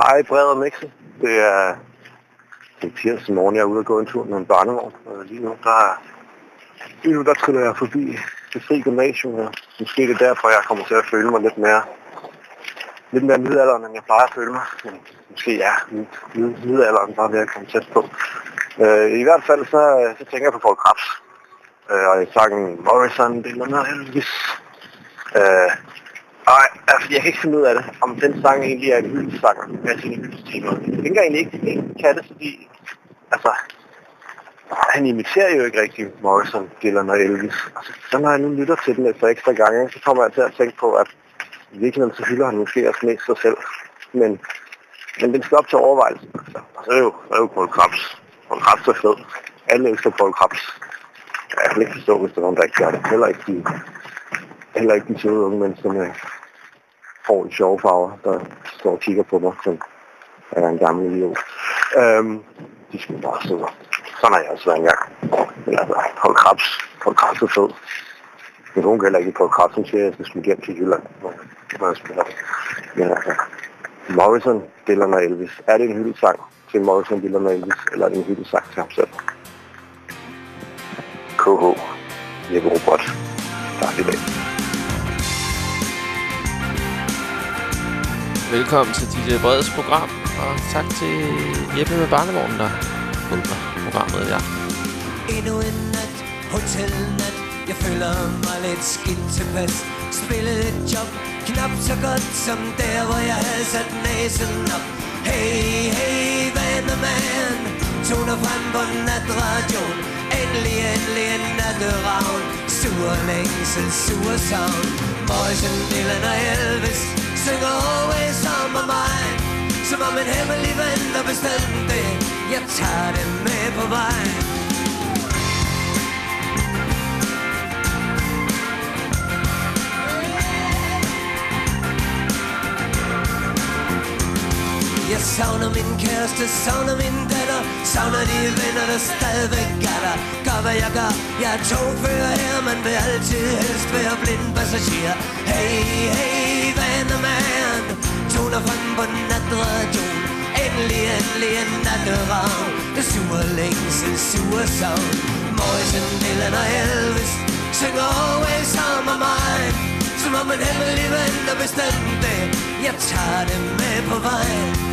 Hej, Fred og Mixi. Det er, det er tirsdag morgen, jeg er ude og gå en tur med en barnevogn. Og lige nu, der, lige nu, der triller jeg forbi det fri gymnasium. Og måske det er derfor, jeg kommer til at føle mig lidt mere, lidt mere middelalderen, end jeg plejer at føle mig. Men måske ja, middelalderen bare ved at komme tæt på. Øh, I hvert fald, så, så tænker jeg på Paul Krabs. Øh, og i sangen Morrison, det er noget Elvis. Øh, Nej, altså, jeg kan ikke finde ud af det, om den sang egentlig er en hyldesang med sine hyldestimer. Jeg tænker egentlig ikke, at kan det, fordi altså, han imiterer jo ikke rigtig Morrison, Dylan og Elvis. Altså, så når jeg nu lytter til den efter ekstra gange, så kommer jeg til at tænke på, at i virkeligheden så hylder han måske også mest sig selv. Men, men den skal op til overvejelse. Altså, og så er det jo, så er det jo Paul Krabs. Paul Krabs er fed. Alle elsker Paul Krabs. Jeg kan ikke forstå, hvis der er nogen, der ikke gør det. Heller ikke de, heller ikke de søde unge mennesker med får en sjove farver, der står og kigger på mig, som er en gammel idiot. Øhm, de skal bare sidde. Sådan har jeg også været engang. Men altså, Paul Krabs. Paul Krabs er fed. Men hun kan heller ikke på Krabs, hun siger, at jeg skal smide hjem til Jylland. hvor når jeg spiller det. Men altså, Morrison, Dylan og Elvis. Er det en hyldesang til Morrison, Dylan og Elvis, eller er det en hyldesang til ham selv? KH. Jeppe Tak i dag. Velkommen til DJ Breds program, og tak til Jeppe med barnevognen, der åbner programmet i aften. Endnu en nat, hotelnat. Jeg føler mig lidt skidt tilpas. Spillede et job, knap så godt som der Hvor jeg havde sat næsen op. Hey, hey, vanemand Toner frem på natradioen. Endelig, endelig en natteravn. Sur længsel, sur savn. Morrison, Dylan og Elvis. Synger always on my mind Som om en hemmelig ven, der bestemte Jeg tager det med på vejen Jeg savner min kæreste, savner min datter Savner de venner, der stadigvæk er der. Gør hvad jeg gør, jeg er togfører her Man vil altid helst være blind passager. Hey, hey, vandermand Toner frem på natradioen. Endelig, endelig en natteravn. Det suger længsel, suger savn Morrison, Dylan og Elvis Synger always on my mind Som om en hemmelig ven, der bestemte det. Jeg tager det med på vejen.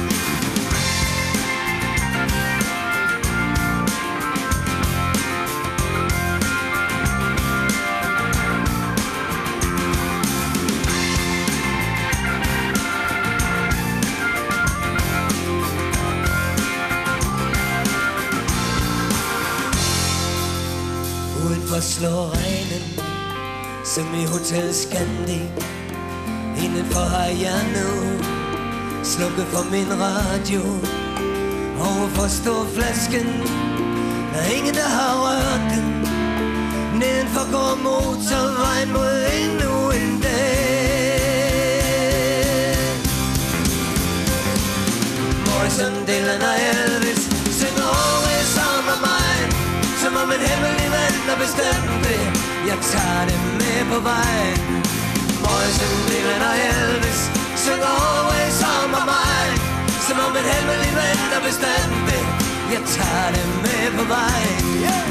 Slår regnen Som i Hotel Scandi Indenfor har jeg nu Slukket for min radio. Overfor står flasken Der er ingen der har rørt den. Nedenfor går motorvejen mod endnu en dag. Morrison, Dylan og Elvis Synger always sammen med mig Som om en hemmelig ven, bestemme det Jeg tager det med på vej Boysen, Dylan og Elvis Synger always on my mind Som om et hemmelig ven, der bestemte det Jeg tager det med på vej yeah!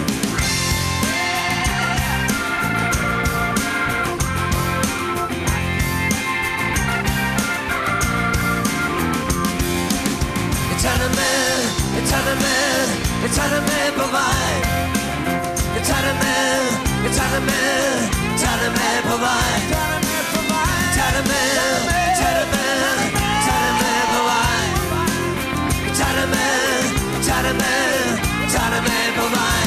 Jeg tager det med, jeg tager det med, jeg tager det med på vej. Jeg tager dig med, jeg tager dig med, tager dig med på vej. Tag det med, tag det med, tag det med på vej. Tag det med, med, med på vej.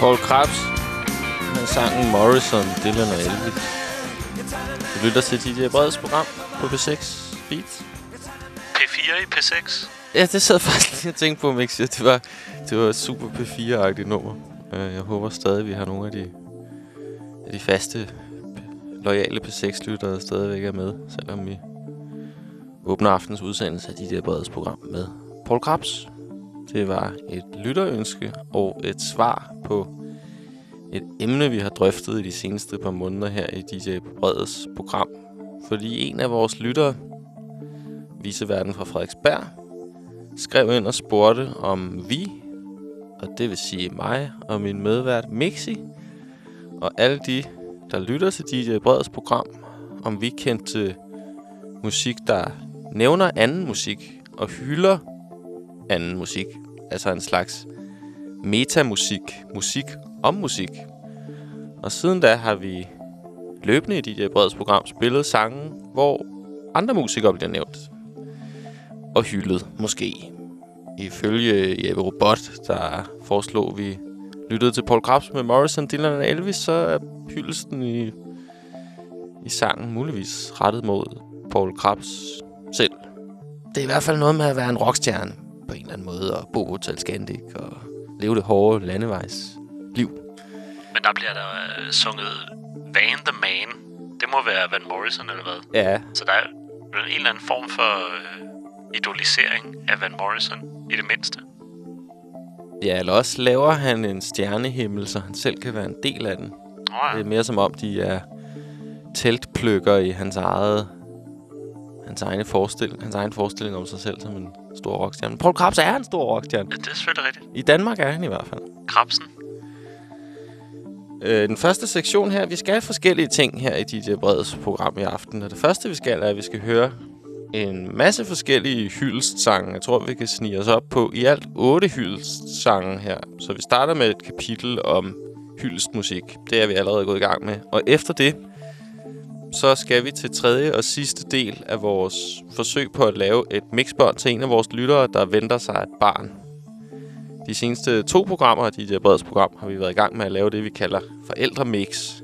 Paul Krabs med sangen Morrison, Dylan og Elvis. Du lytter til DJ Breds program på P6 Beats. P4 i P6. Ja, det sad faktisk lige og tænkte på, Mix. Det var, det var et super P4-agtigt nummer. Øh, Jeg håber stadig, vi har nogle af de, af de faste, loyale P6-lyttere stadigvæk er med, selvom vi åbner aftens udsendelse af DJ Breds program med Paul Krabs. Det var et lytterønske og et svar på et emne, vi har drøftet i de seneste par måneder her i DJ Breds program. Fordi en af vores lyttere, Viseverden fra Frederiksberg, skrev ind og spurgte, om vi, og det vil sige mig og min medvært Mixi, og alle de, der lytter til DJ Breds program, om vi kendte musik, der nævner anden musik og hylder anden musik. Altså en slags metamusik, musik om musik. Og siden da har vi løbende i DJ Breds program spillet sange, hvor andre musikere bliver nævnt. Og hyldet, måske. Ifølge Jeppe Robot, der foreslog vi lyttede til Paul Krabs med Morrison, Dylan og Elvis, så er hyldelsen i, i sangen muligvis rettet mod Paul Krabs selv. Det er i hvert fald noget med at være en rockstjerne på en eller anden måde, og bo på Scandic, og leve det hårde landevejsliv. Men der bliver der uh, sunget Van the Man. Det må være Van Morrison, eller hvad? Ja, Så der er en eller anden form for uh, idolisering af Van Morrison, i det mindste. ja, eller også laver han en stjernehimmel, så han selv kan være en del af den. Det ja. er mere som om, de er teltplykker i hans eget hans egen forestilling, hans egen forestilling om sig selv som en stor rockstjerne. Paul Krabs er en stor rockstjerne. ja. Det er selvfølgelig rigtigt. I Danmark er han i hvert fald. Krabsen. Øh, den første sektion her, vi skal have forskellige ting her i DJ Breds program i aften. Og det første, vi skal, er, at vi skal høre en masse forskellige hyldestsange. Jeg tror, vi kan snige os op på i alt otte hyldestsange her. Så vi starter med et kapitel om hyldestmusik. Det er vi allerede gået i gang med. Og efter det, så skal vi til tredje og sidste del af vores forsøg på at lave et mixbånd til en af vores lyttere, der venter sig et barn. De seneste to programmer af DJ Breds program har vi været i gang med at lave det, vi kalder forældremix.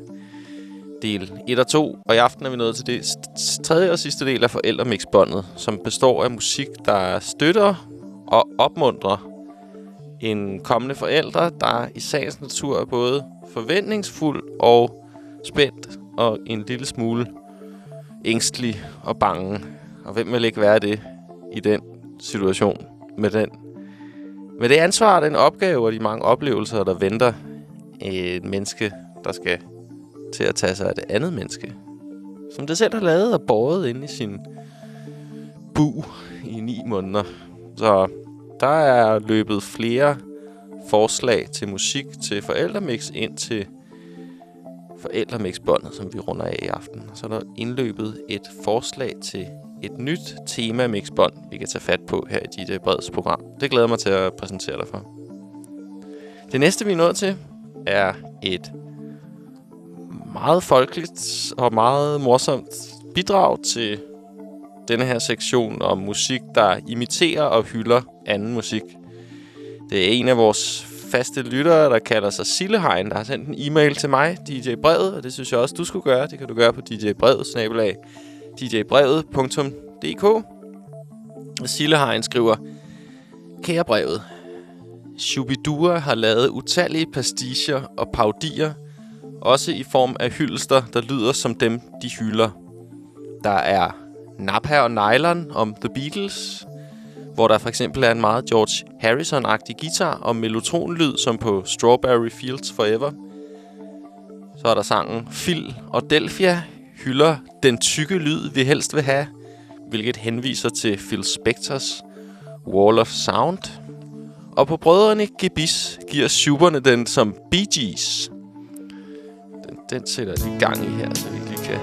Del 1 og 2, og i aften er vi nået til det tredje og sidste del af forældremixbåndet, som består af musik, der støtter og opmuntrer en kommende forælder, der i sagens natur er både forventningsfuld og spændt og en lille smule ængstelig og bange. Og hvem vil ikke være det i den situation med den med det ansvar, den opgave og de mange oplevelser, der venter et menneske, der skal til at tage sig af det andet menneske. Som det selv har lavet og båret inde i sin bu i ni måneder. Så der er løbet flere forslag til musik til forældremix ind til forældremixbåndet, som vi runder af i aften. Så er der indløbet et forslag til et nyt tema mixbånd, vi kan tage fat på her i dit Breds program. Det glæder mig til at præsentere dig for. Det næste, vi er nået til, er et meget folkeligt og meget morsomt bidrag til denne her sektion om musik, der imiterer og hylder anden musik. Det er en af vores faste lyttere, der kalder sig Sillehegn, der har sendt en e-mail til mig, DJ Brevet, og det synes jeg også, du skulle gøre. Det kan du gøre på djbrevet, snabelag, djbrevet.dk. Og Sillehegn skriver, Kære brevet, Shubidua har lavet utallige pasticher og paudier, også i form af hyldester, der lyder som dem, de hylder. Der er Napa og Nylon om The Beatles, hvor der for eksempel er en meget George Harrison-agtig guitar og melotronlyd, som på Strawberry Fields Forever. Så er der sangen Phil og Delphia hylder den tykke lyd, vi helst vil have, hvilket henviser til Phil Spectors Wall of Sound. Og på brødrene Gibis giver superne den som Bee Gees. Den, sætter jeg lige gang i her, så vi lige kan...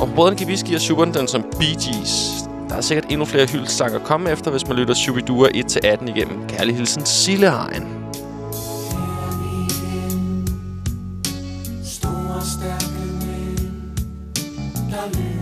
Og på brødrene Gebis giver Schuberne den som Bee Gees. Der er sikkert endnu flere hyldestanger at komme efter, hvis man lytter Shubidua 1-18 igennem. Kærlig hilsen, Sillehegn. Store stærke mænd Der lyder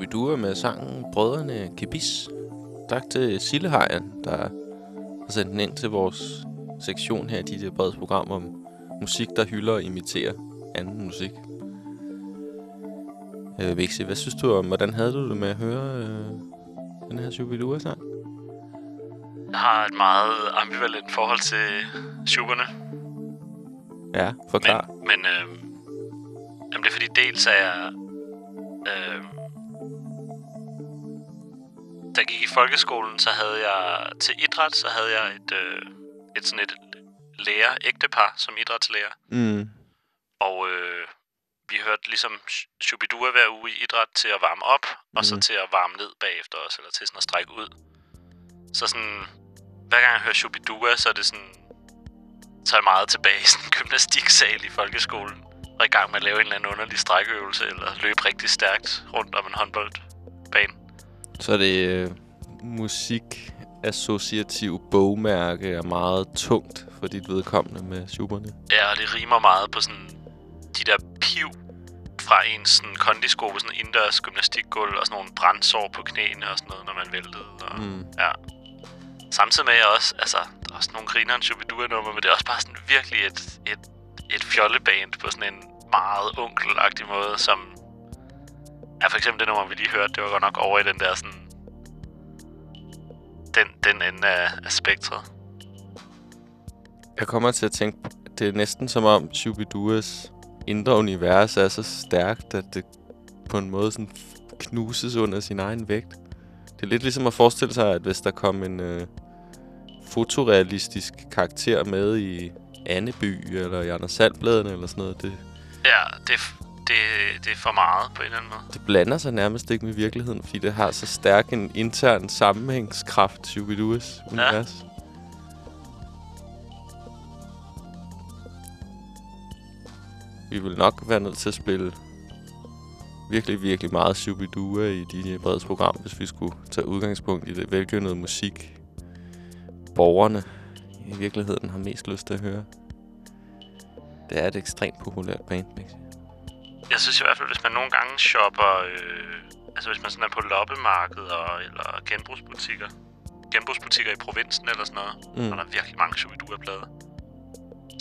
Shubidua med sangen Brødrene Kibis. Tak til Sillehajen, der har sendt den ind til vores sektion her i dit breds program om musik, der hylder og imiterer anden musik. Øh, Vixi, hvad synes du om, hvordan havde du det med at høre øh, den her Shubidua-sang? Jeg har et meget ambivalent forhold til Schuberne. Ja, forklar. Men, men øh, jamen det er fordi dels er jeg... Øh, da jeg gik i folkeskolen, så havde jeg til idræt, så havde jeg et, øh, et sådan et lærer, ægtepar som idrætslærer. Mm. Og øh, vi hørte ligesom Sh- Shubidua hver uge i idræt til at varme op, og så Mhm. til at varme ned bagefter også, eller til sådan at strække ud. Så sådan, hver gang jeg hører Shubidua, så er det sådan, så er jeg meget tilbage i sådan en gymnastiksal i folkeskolen, og i gang med at lave en eller anden underlig strækøvelse, eller løbe rigtig stærkt rundt om en håndboldbane. Så er det øh, musikassociativ bogmærke er meget tungt for dit vedkommende med Schuberne. Ja, og det rimer meget på sådan de der piv fra en sådan kondisko på sådan en indendørs gymnastikgulv og sådan nogle brændsår på knæene og sådan noget, når man væltede. Og, Mm. Ja. Samtidig med, at jeg også, altså, der er også nogle grineren Shubidua-nummer, men det er også bare sådan virkelig et, et, et fjolleband på sådan en meget onkelagtig måde, som... Ja, for eksempel det nummer, vi lige hørte, det var godt nok over i den der sådan... Den, den ende af, af spektret. Jeg kommer til at tænke, det er næsten som om Shubiduas indre univers er så stærkt, at det på en måde sådan knuses under sin egen vægt. Det er lidt ligesom at forestille sig, at hvis der kom en øh, fotorealistisk karakter med i Anneby, eller i Anders Sandbladene, eller sådan noget, det, Ja, det, det, det er for meget på en eller anden måde. det blander sig nærmest ikke med virkeligheden, fordi det har så stærk en intern sammenhængskraft, Shubiduas univers. Vi vil nok være nødt til at spille virkelig, virkelig meget Shubidua i DJ Breds program, hvis vi skulle tage udgangspunkt i det velgønnede musik, borgerne i virkeligheden har mest lyst til at høre. Det er et ekstremt populært band, vil jeg synes i hvert fald, hvis man nogle gange shopper... Øh, altså hvis man sådan er på loppemarkeder eller genbrugsbutikker. Genbrugsbutikker i provinsen eller sådan noget. Mm. Og der er virkelig mange Shubidua-plader.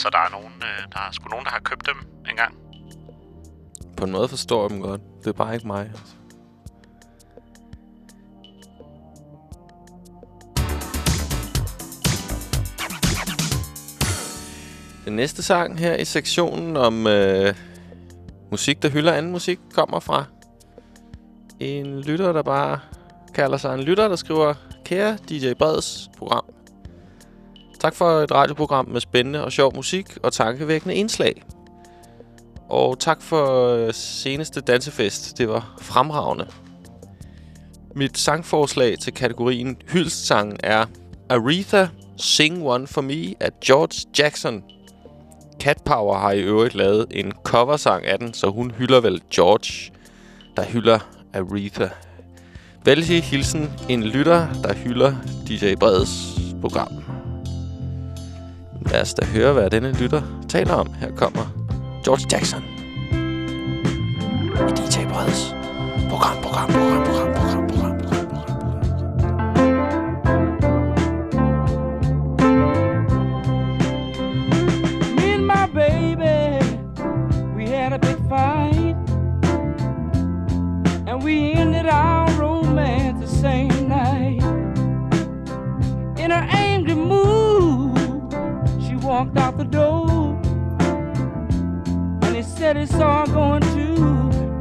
Så der er, nogen, øh, der er sgu nogen, der har købt dem engang. På en måde forstår jeg dem godt. Det er bare ikke mig. Altså. Den næste sang her i sektionen om øh, musik, der hylder anden musik, kommer fra en lytter, der bare kalder sig en lytter, der skriver Kære DJ Breds program. Tak for et radioprogram med spændende og sjov musik og tankevækkende indslag. Og tak for øh, seneste dansefest. Det var fremragende. Mit sangforslag til kategorien hyldestsang er Aretha Sing One For Me af George Jackson. Cat Power har i øvrigt lavet en coversang af den, så hun hylder vel George, der hylder Aretha. Vældig hilsen en lytter, der hylder DJ Breds program. Lad os da høre, hvad denne lytter taler om. Her kommer George Jackson. I DJ Breds program, program, program, program, program, program, walked out the door. And he said he saw her going to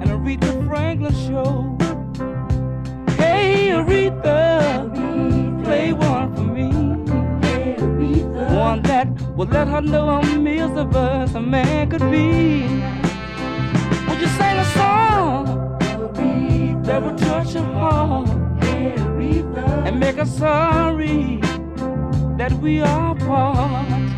an Aretha Franklin show. Hey, Aretha, play one for me. One that will let her know how miserable a man could be. Would you sing a song that would touch her heart and make her sorry that we are apart?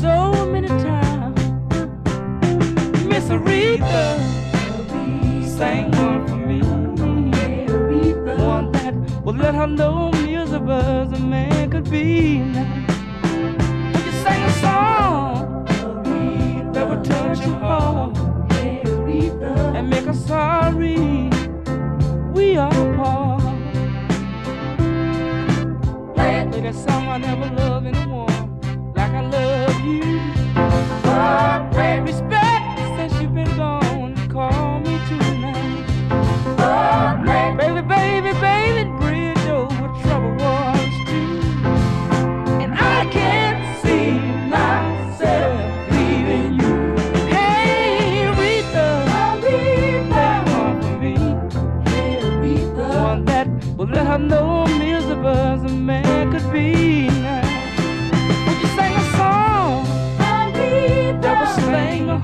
so many times. Miss Aretha sang one for me. One that would let her know Elizabeth a man could be. Would you sing a song that would touch your heart and make her sorry we are apart? Play that song I never loved Respect since you've been gone. Call me tonight.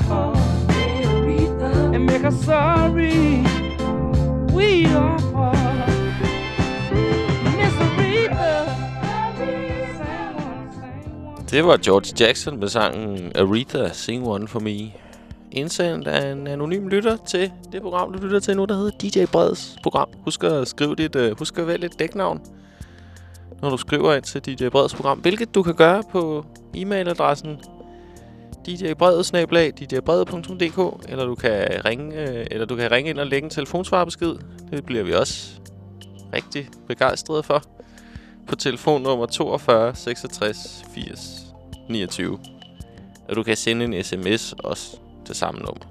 Heart and make sorry we are apart? One. Det var George Jackson med sangen Aretha Sing One For Me. Indsendt af en anonym lytter til det program, du lytter til nu, der hedder DJ Breds program. Husk at skrive dit, uh, husk at vælge et dæknavn, når du skriver ind til DJ Breds program. Hvilket du kan gøre på e-mailadressen djbredet.dk eller du kan ringe øh, eller du kan ringe ind og lægge en telefonsvarbesked. Det bliver vi også rigtig begejstrede for på telefonnummer 42 66 80 29. Og du kan sende en sms også til samme nummer.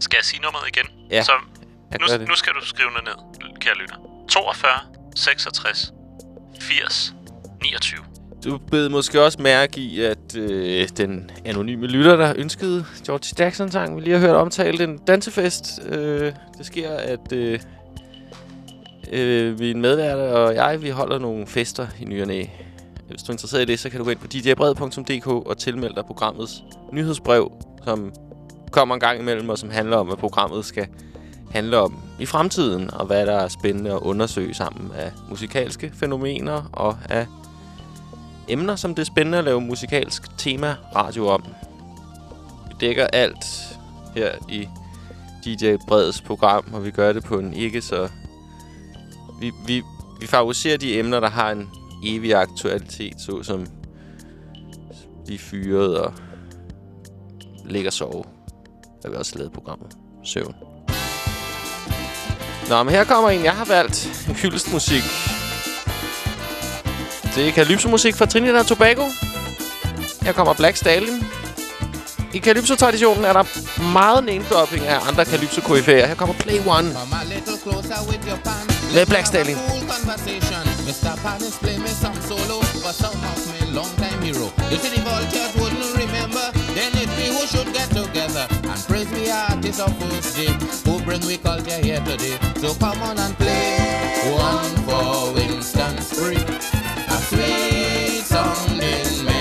Skal jeg sige nummeret igen? Ja, Så nu, nu skal du skrive det ned, kære lytter. 42 66 80 29. Du bed måske også mærke i, at øh, den anonyme lytter, der ønskede George Jackson-sang, vi lige har hørt omtale, en dansefest. Øh, det sker, at øh, øh, vi en medværter og jeg, vi holder nogle fester i ny og næ. Hvis du er interesseret i det, så kan du gå ind på djabred.dk og tilmelde dig programmets nyhedsbrev, som kommer en gang imellem, og som handler om, hvad programmet skal handle om i fremtiden, og hvad der er spændende at undersøge sammen af musikalske fænomener og af emner, som det er spændende at lave musikalsk tema radio om. Vi dækker alt her i DJ Breds program, og vi gør det på en ikke så... Vi, vi, vi favoriserer de emner, der har en evig aktualitet, såsom de fyret og ligger og sove. Der vi også lavet programmet Søvn. Nå, men her kommer en, jeg har valgt. Hyldestmusik. Det er Calypso-musik fra Trinidad og Tobago. Her kommer Black Stallion. I Calypso-traditionen er der meget name-dropping af andre Calypso-koryfæer. Her kommer Play One. Come a little closer with your pan. Let Black Stallion. Mr. Panis play me some solo for some of me long time hero. You see the vultures wouldn't remember. Then it be who should get together and praise me artists of first day who bring we culture here today. So come on and play one for Winston Free. Sweet sounding melody.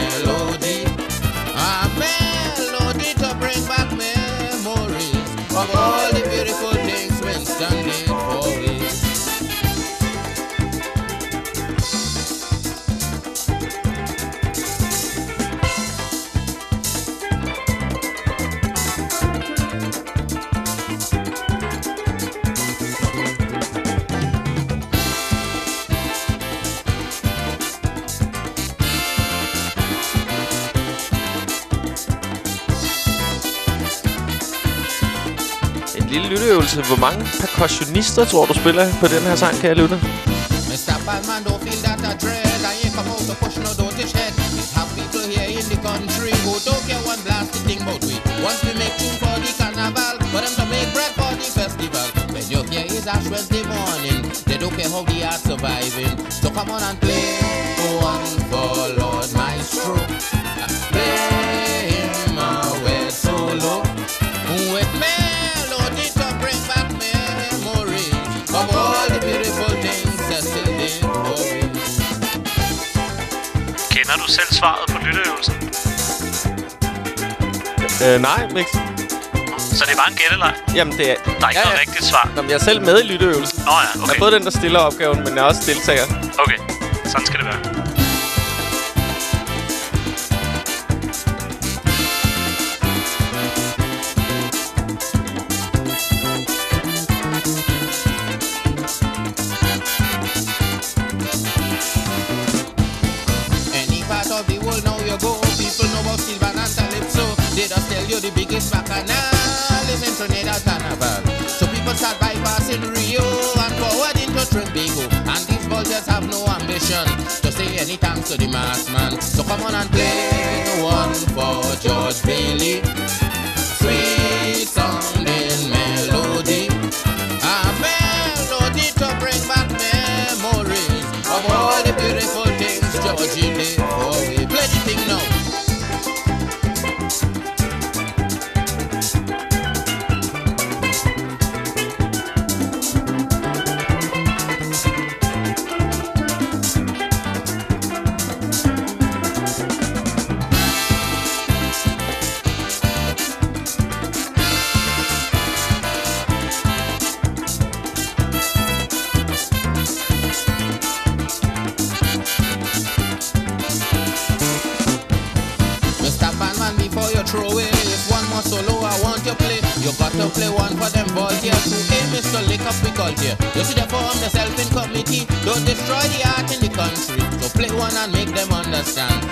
Lille lytteøvelse. Hvor mange percussionister tror du spiller på den her sang? Mr. Dread. I ain't out to push no er have people here in the country who don't care one blasted thing we. Once we make for the carnival, them to make bread for the festival. When you hear is Ash Wednesday morning, they don't care how the art surviving. So come on and play one for Lord Maestro. Du selv svaret på lytteøvelsen? Øh, nej, Mix. Så det var en gætteleg? Jamen, det er... Der er ikke noget rigtigt svar. Nå, men jeg er selv med i lytteøvelsen. Nå ja, Jeg er okay. både den, der stiller opgaven, men jeg er også deltager. Okay, sådan skal det være. They just tell you the biggest bacchanal is in Trinidad Carnival. So people start bypassing Rio and forward into Trinbago. And these vultures have no ambition to say any thanks to the mass man. So come on and play one for George Bailey. Understand.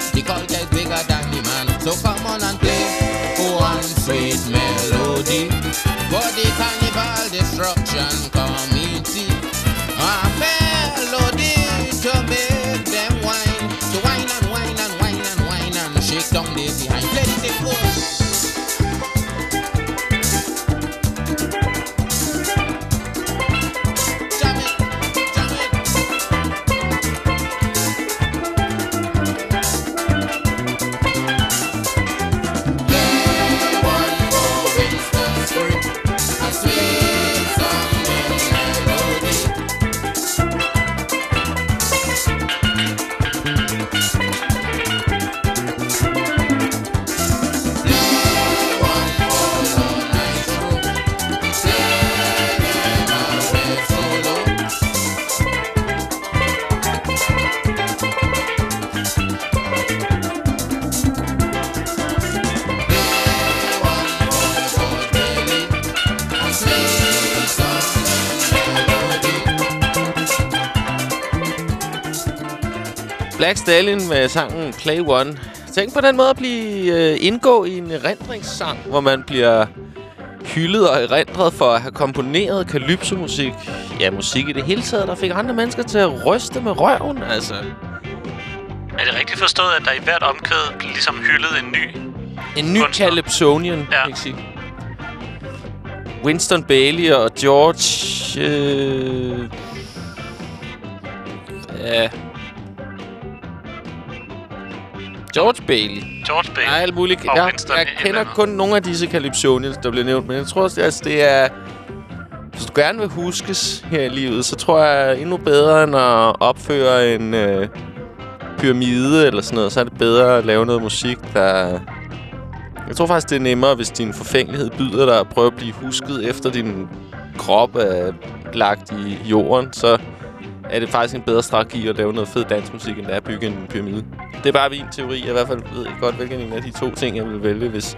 Stallion med sangen Play One. Tænk på den måde at blive øh, indgå i en erindringssang, hvor man bliver hyldet og erindret for at have komponeret kalypso-musik. Ja, musik i det hele taget, der fik andre mennesker til at ryste med røven, altså. Er det rigtigt forstået, at der i hvert omkvæd blev ligesom hyldet en ny? En ny Kunstner. Calypsonian, Ja. sige. Winston Bailey og George... Øh, George Bailey. George Bailey er alt muligt. og Jeg, Winston jeg kender kun nogle af disse Calypsonians, der bliver nævnt, men jeg tror også, altså, det er... Hvis du gerne vil huskes her i livet, så tror jeg endnu bedre end at opføre en øh, pyramide eller sådan noget, så er det bedre at lave noget musik, der... Jeg tror faktisk, det er nemmere, hvis din forfængelighed byder dig at prøve at blive husket efter din krop er lagt i jorden, så er det faktisk en bedre strategi at lave noget fed dansmusik, end det er at bygge en pyramide. Det er bare min teori. Jeg i hvert fald ved godt, hvilken en af de to ting, jeg vil vælge, hvis,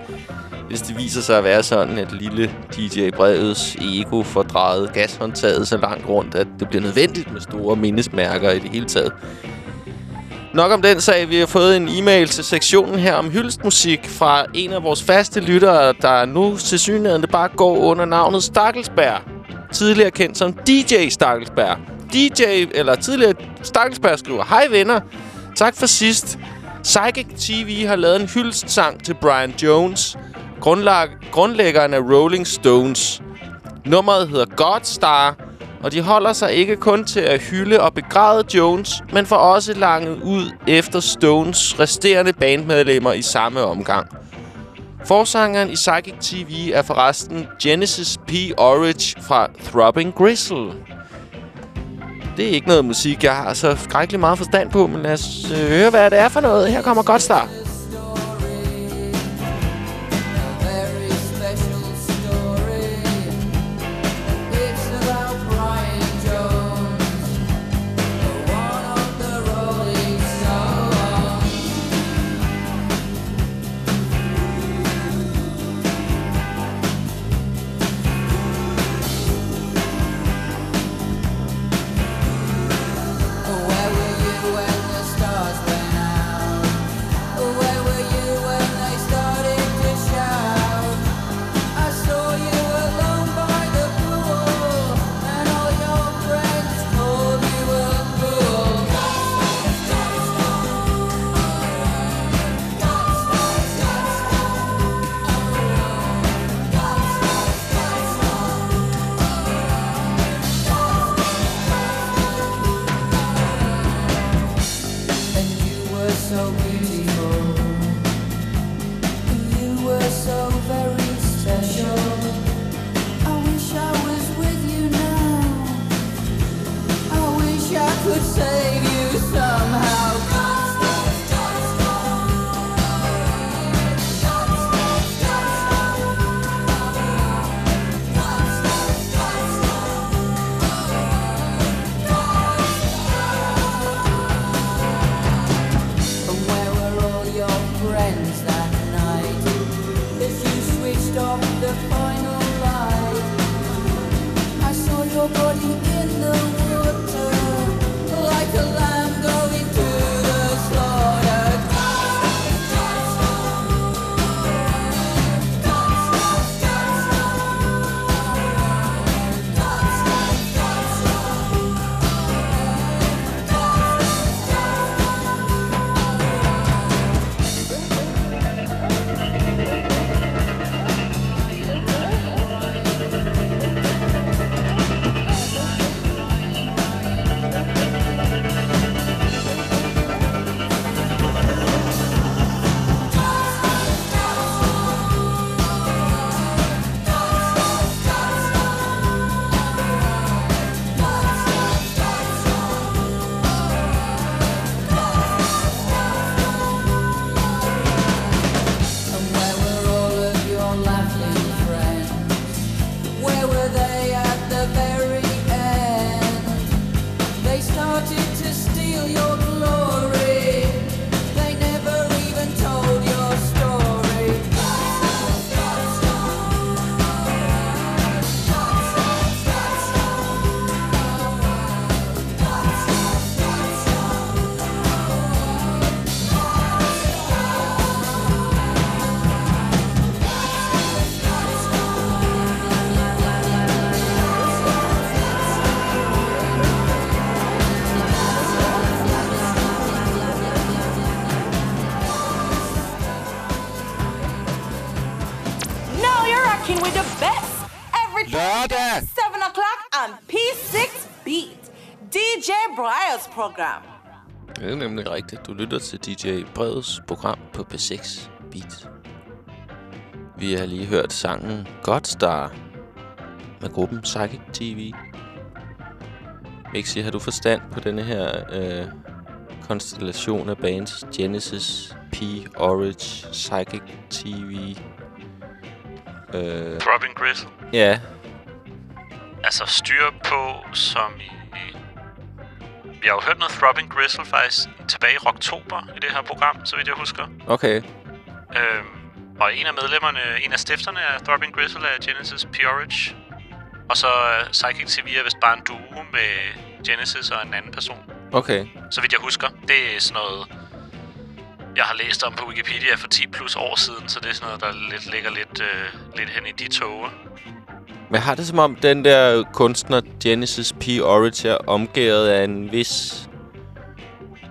hvis det viser sig at være sådan, at lille DJ Brevets ego får drejet gashåndtaget så langt rundt, at det bliver nødvendigt med store mindesmærker i det hele taget. Nok om den sag. Vi har fået en e-mail til sektionen her om hyldestmusik fra en af vores faste lyttere, der nu til synligheden bare går under navnet Stakkelsberg. Tidligere kendt som DJ Stakkelsberg. DJ, eller tidligere Stakkelsberg skriver, Hej venner, tak for sidst. Psychic TV har lavet en hyldestsang til Brian Jones, grundlag, grundlæggeren af Rolling Stones. Nummeret hedder Godstar, og de holder sig ikke kun til at hylde og begræde Jones, men får også langet ud efter Stones resterende bandmedlemmer i samme omgang. Forsangeren i Psychic TV er forresten Genesis P. Orridge fra Throbbing Gristle. Det er ikke noget musik, jeg har så skrækkelig meget forstand på, men lad os øh, høre, hvad det er for noget. Her kommer Godstar. Start. Program. Det er nemlig rigtigt. Du lytter til DJ Breds program på P6 Beat. Vi har lige hørt sangen Godstar med gruppen Psychic TV. Mixi, har du forstand på denne her øh, konstellation af bands? Genesis, P, Orange, Psychic TV. Øh, Robin Gristle. ja, Altså styr på, som i... Vi har jo hørt noget Throbbing Gristle faktisk tilbage i oktober i det her program, så vidt jeg husker. okay. Øhm, og en af medlemmerne, en af stifterne af Throbbing Gristle er Genesis Peorage. Og så uh, Psychic TV er vist bare en duo med Genesis og en anden person. Okay. Så vidt jeg husker. Det er sådan noget, jeg har læst om på Wikipedia for 10 plus år siden, så det er sådan noget, der lidt, ligger lidt, øh, lidt hen i de toge. Men har det som om, den der kunstner Genesis P. Orridge er omgivet af en vis...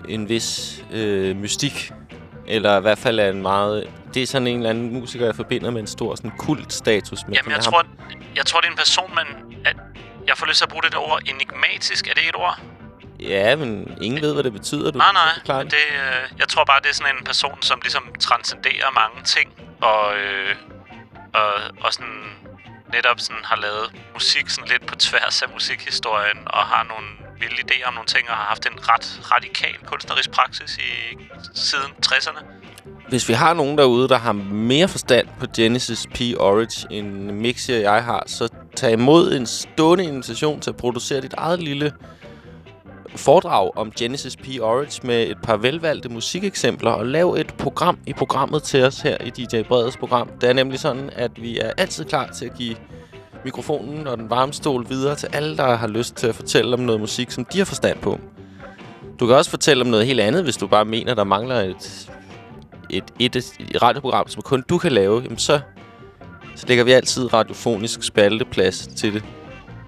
En vis øh, mystik. Eller i hvert fald er en meget... Det er sådan en eller anden musiker, jeg forbinder med en stor sådan kultstatus. Men Jamen, jeg ham- tror, jeg tror, det er en person, men at jeg får lyst til at bruge det ord enigmatisk. Er det et ord? Ja, men ingen ved, hvad det betyder. Du Nej, nej. Det, øh, jeg tror bare, det er sådan en person, som ligesom transcenderer mange ting. Og, øh, og, og sådan netop sådan har lavet musik sådan lidt på tværs af musikhistorien. Og har nogle vilde idéer om nogle ting. Og har haft en ret radikal kunstnerisk praksis i siden 60'erne. Hvis vi har nogen derude, der har mere forstand på Genesis P. Orridge, end Mixi og jeg har, så tag imod en stående invitation til at producere dit eget lille foredrag om Genesis P. Orange med et par velvalgte musikeksempler og lav et program i programmet til os her i DJ Breds program. Det er nemlig sådan, at vi er altid klar til at give mikrofonen og den varme stol videre til alle, der har lyst til at fortælle om noget musik, som de har forstand på. Du kan også fortælle om noget helt andet, hvis du bare mener, der mangler et, et, et, et radioprogram, som kun du kan lave. Jamen så, så lægger vi altid radiofonisk spalteplads til det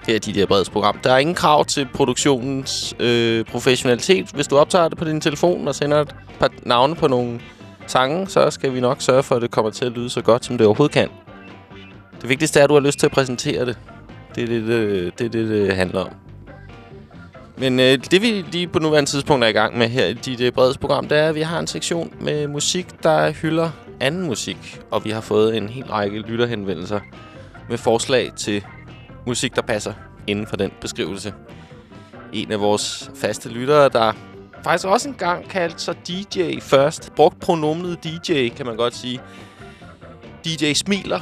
her i der breds program. Der er ingen krav til produktionens øh, professionalitet. Hvis du optager det på din telefon og sender et par navne på nogle sange, så skal vi nok sørge for, at det kommer til at lyde så godt, som det overhovedet kan. Det vigtigste er, at du har lyst til at præsentere det. Det er det, det, det, det, det handler om. Men øh, det vi lige på nuværende tidspunkt er i gang med her i dit Breds program, det er, at vi har en sektion med musik, der hylder anden musik. Og vi har fået en hel række lytterhenvendelser med forslag til musik, der passer inden for den beskrivelse. En af vores faste lyttere, der faktisk også engang kaldte sig DJ først. Brugt pronomenet DJ, kan man godt sige. DJ Smiler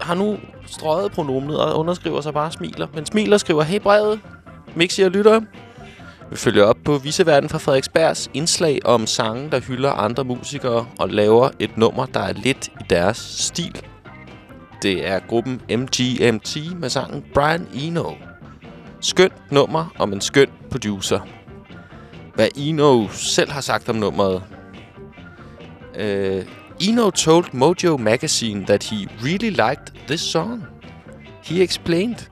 har nu strøget pronomenet og underskriver sig bare Smiler. Men Smiler skriver, hey brevet, Mixi og lytter. Vi følger op på Viseverden fra Frederiksbergs indslag om sange, der hylder andre musikere og laver et nummer, der er lidt i deres stil. Det er gruppen MGMT med sangen Brian Eno. Skønt nummer om en skøn producer. Hvad Eno selv har sagt om nummeret. Uh, Eno told Mojo Magazine that he really liked this song. He explained,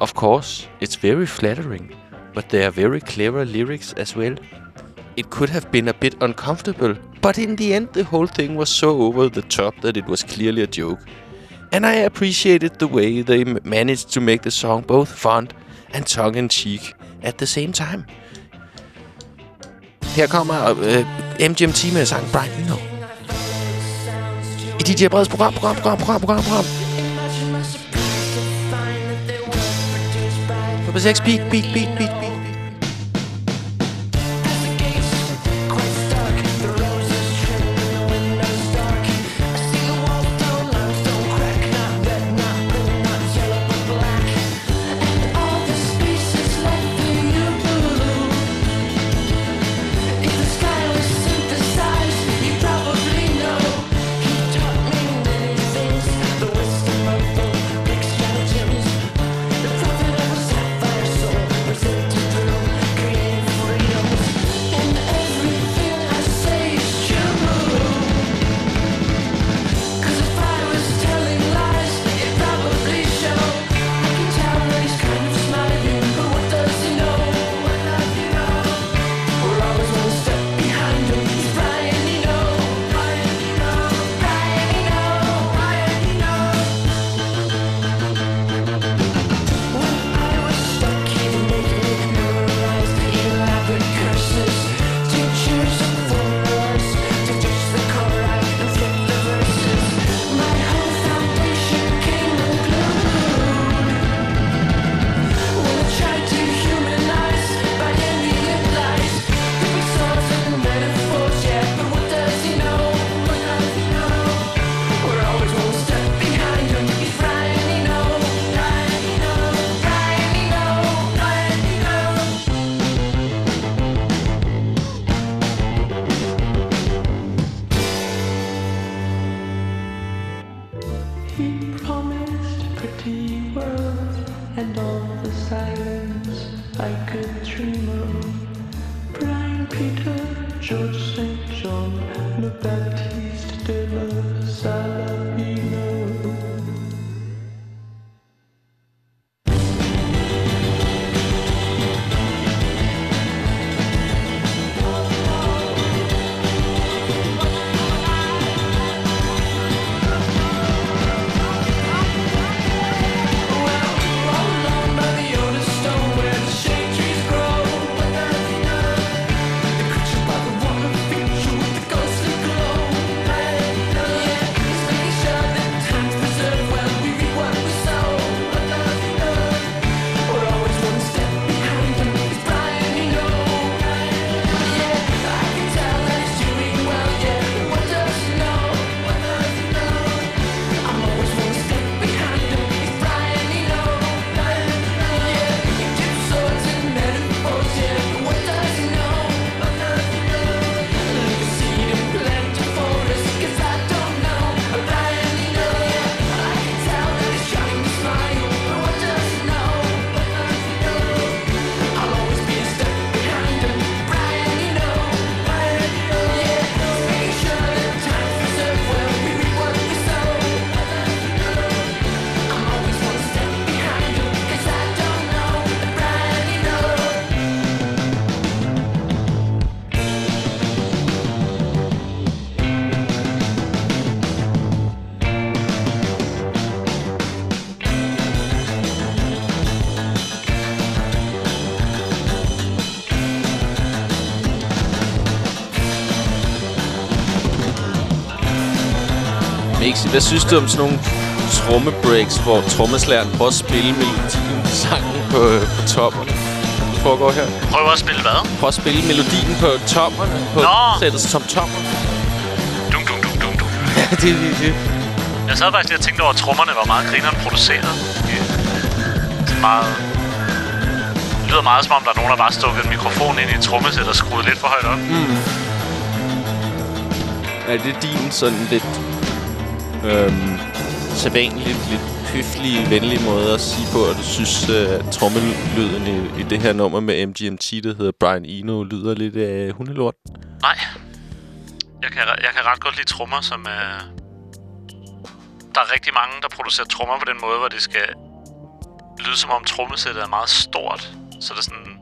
Of course, it's very flattering, but there are very clever lyrics as well. It could have been a bit uncomfortable, but in the end the whole thing was so over the top that it was clearly a joke. And I appreciated the way they managed to make the song both fun and tongue-in-cheek at the same time. Her kommer øh, MGMT med sang Brian Eno. I DJ Breds program, program, program, program, program, program. På 6 beat, beat, beat, beat, beat. Hvad synes du om sådan nogle trommebreaks, hvor trommeslæren prøver at spille melodien i sangen på, øh, på topperne? Det foregår her. Prøv at spille hvad? Prøv at spille melodien på topperne, på Nå! sættet som tommer. Dum, dum, dum, dum, dum. Ja, det er det, det. Jeg sad faktisk lige og tænkte over, at trommerne var meget grineren produceret. Ja. Sådan meget... Det lyder meget som om, der er nogen, der bare stukket en mikrofon ind i et trommesæt og skruet lidt for højt op. Mm. Er det din sådan lidt... Øhm, sædvanligt, lidt høflige, venlige måde at sige på, at du synes, øh, at trommelyden i, i det her nummer med MGMT, der hedder Brian Eno, lyder lidt af hundelort? Nej. Jeg kan, jeg kan ret godt lide trommer, som er... Der er rigtig mange, der producerer trommer på den måde, hvor det skal lyde som om trommesættet er meget stort. Så det er sådan...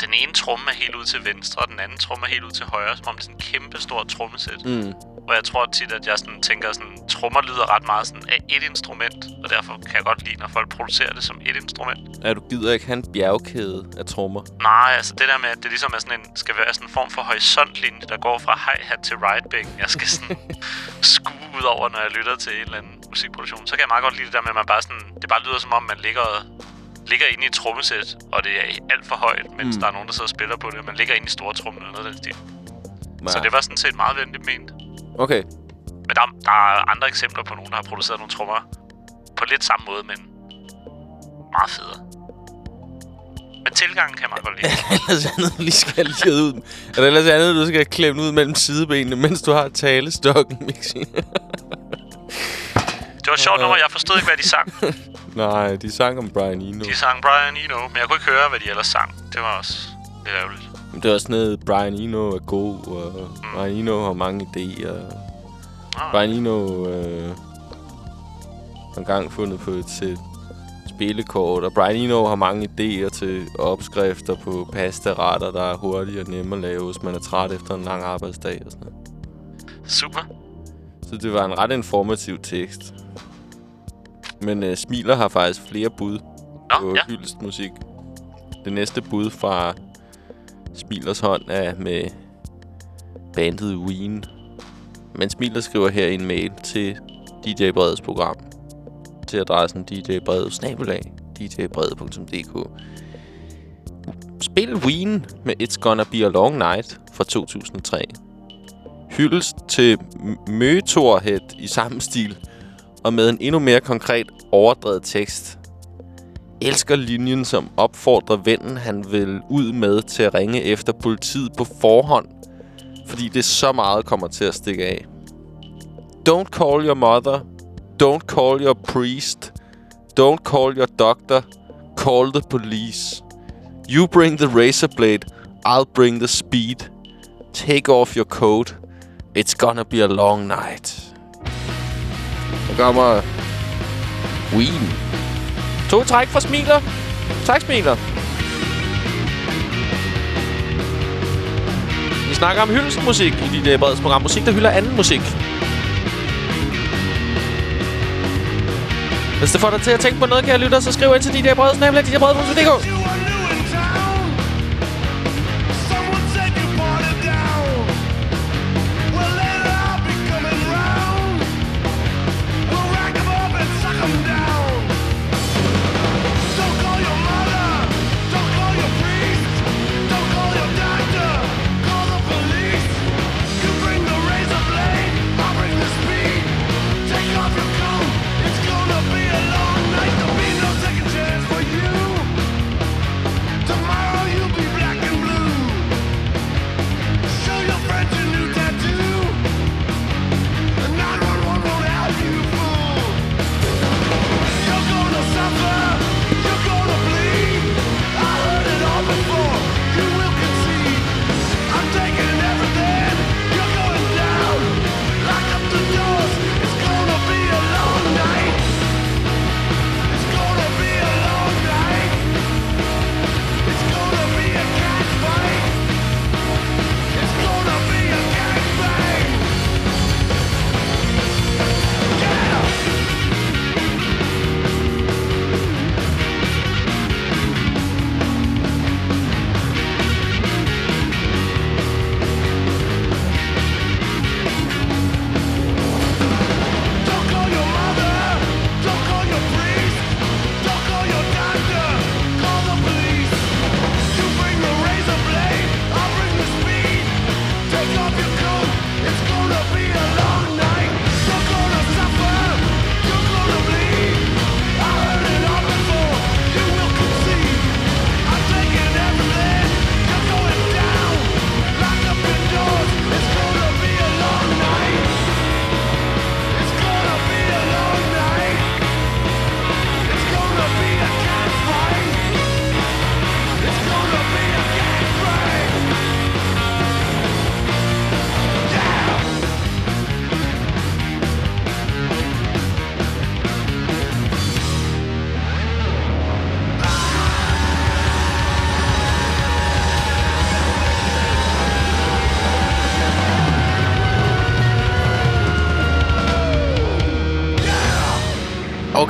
Den ene tromme er helt ud til venstre, og den anden tromme er helt ud til højre, som om det er sådan en kæmpe stort trommesæt. Mm. Og jeg tror tit, at jeg sådan tænker sådan, trommer lyder ret meget sådan af et instrument, og derfor kan jeg godt lide, når folk producerer det som et instrument. Ja, du gider ikke have en bjergkæde af trommer. Nej, altså det der med, at det ligesom er sådan en, skal være sådan en form for horisontlinje, der går fra hi-hat til right-bang. Jeg skal sådan skue ud over, når jeg lytter til en eller anden musikproduktion. Så kan jeg meget godt lide det der med, at man bare sådan, det bare lyder som om, man ligger, ligger inde i et trommesæt, og det er alt for højt, mens Mm. der er nogen, der sidder og spiller på det, man ligger inde i store trommen eller noget af den stil. Ja. Så det var sådan set meget venligt ment. Okay. Men der, der er andre eksempler på nogen, der har produceret nogle trommer på lidt samme måde, men meget federe. Men tilgangen kan meget godt lide. ellers andet, du lige skal lige ud. Er der ellers andet, du skal klemme ud mellem sidebenene, mens du har talestokken, Mixi? Det var sjovt nummer, jeg forstod ikke, hvad de sang. Nej, de sang om Brian Eno. De sang Brian Eno, men jeg kunne ikke høre, hvad de ellers sang. Det var også lidt ærgerligt. Men Det er også noget, Brian Eno er god, og Brian Eno har mange idéer. Brian Eno øh, har engang fundet på et sæt spillekort, og Brian Eno har mange idéer til opskrifter på pastaretter, der er hurtige og nemme at lave, hvis man er træt efter en lang arbejdsdag og sådan noget. Super. Så det var en ret informativ tekst. Men øh, Smiler har faktisk flere bud Nå, på ja. hyldestmusik. Det næste bud fra Smilers hånd er med bandet Ween. Men Smiler skriver her en mail til DJ Breds program. Til adressen djbred Spil Ween med It's Gonna Be A Long Night fra 2003. Hyldest til Møtorhead i samme stil, og med en endnu mere konkret overdrevet tekst. Elsker linjen, som opfordrer vennen, han vil ud med til at ringe efter politiet på forhånd, fordi det så meget kommer til at stikke af. Don't call your mother. Don't call your priest. Don't call your doctor. Call the police. You bring the razor blade. I'll bring the speed. Take off your coat. It's gonna be a long night. Der kommer Ween. To træk fra smiler. Tak, smiler. Vi snakker om hyldestmusik i dit øh, breds program. Musik, der hylder anden musik. Hvis det får dig til at tænke på noget, kan jeg lytte, så skriv ind til DJ øh, Breds, nemlig djbreds.dk.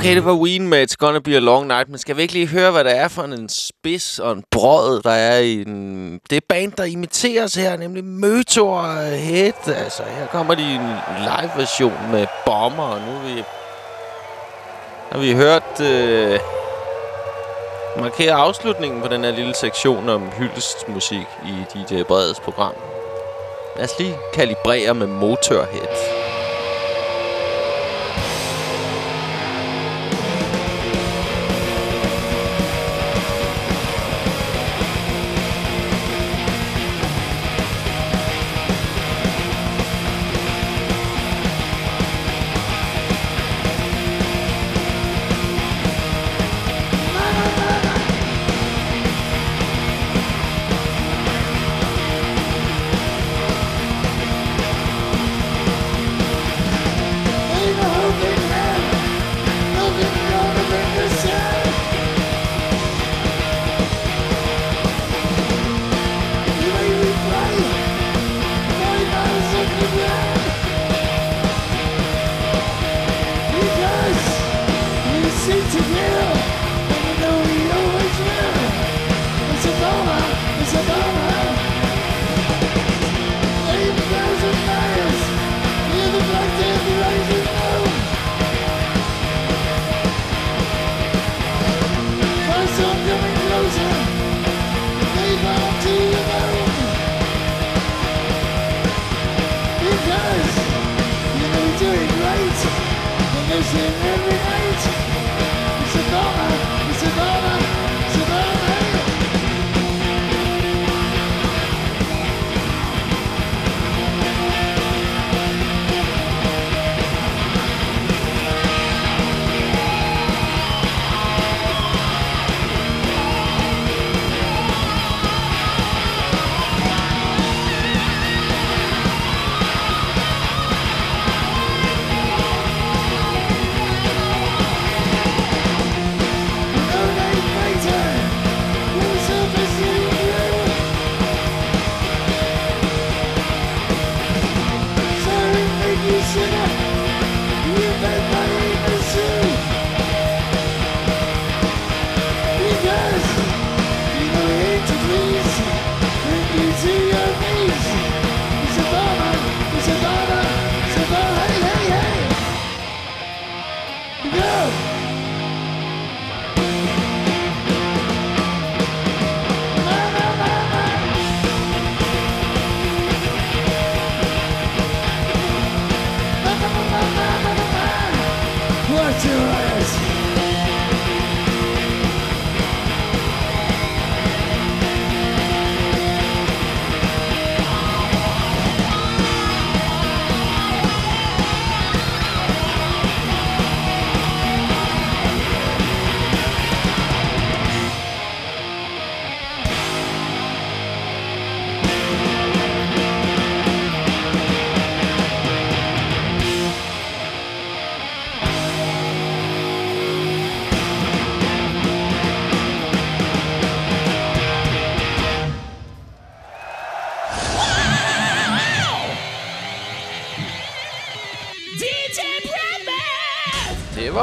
Okay, det var Ween med It's Gonna Be a Long Night, men skal vi ikke lige høre, hvad der er for en spids og en brød, der er i den... Det er band, der imiteres her, nemlig Motorhead. Altså, her kommer de i en live-version med bomber, og nu har vi, har vi hørt øh, markere afslutningen på den her lille sektion om hyldestmusik i DJ Breds program. Lad os lige kalibrere med Motorhead.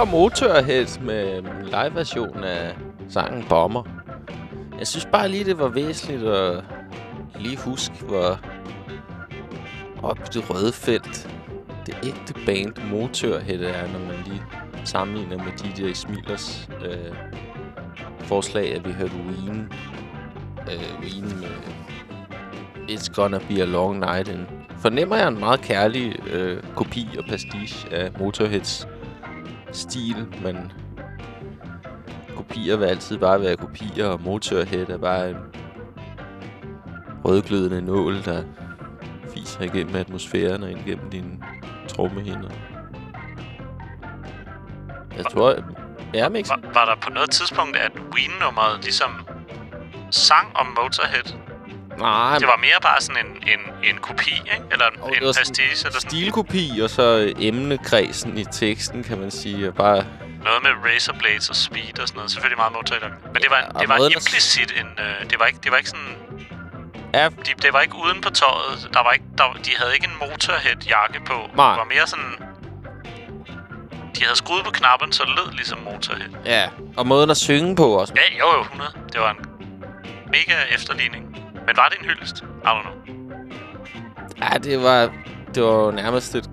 Var Motorhead med live-version af sangen Bomber. Jeg synes bare lige, det var væsentligt at lige huske, hvor op på det røde felt det ægte band Motorhead er, når man lige sammenligner med de der Smilers øh, forslag, at vi hørte Ween, øh, Ween med It's Gonna Be a Long Night. En, fornemmer jeg en meget kærlig øh, kopi og pastiche af Motorheads stil, men kopier vil altid bare være kopier, og Motorhead er bare en rødglødende nål, der fiser igennem atmosfæren og ind gennem dine trommehinder. Jeg tror... Ja, Mix. Var, var der på noget tidspunkt, at Ween-nummeret ligesom sang om Motorhead? Nej, Det var mere bare sådan en, en, en kopi, ikke? Eller en, var sådan eller sådan stilkopi, og så emnekredsen i teksten, kan man sige. Bare noget med razor blades og speed og sådan noget. Selvfølgelig meget Motorhead. Men det var, Ja, det var implicit en... Øh, det, var ikke, det var ikke sådan... Ja. De, det var ikke uden på tøjet. Der var ikke, der, de havde ikke en Motorhead-jakke på. Nej. Det var mere sådan... De de havde skruet på knappen, så det lød ligesom Motorhead. Ja, og måden at synge på også. Ja, jo, jo, 100. Det var en mega efterligning. Men var det en hyldest? I don't know. Ja, det var, det var nærmest et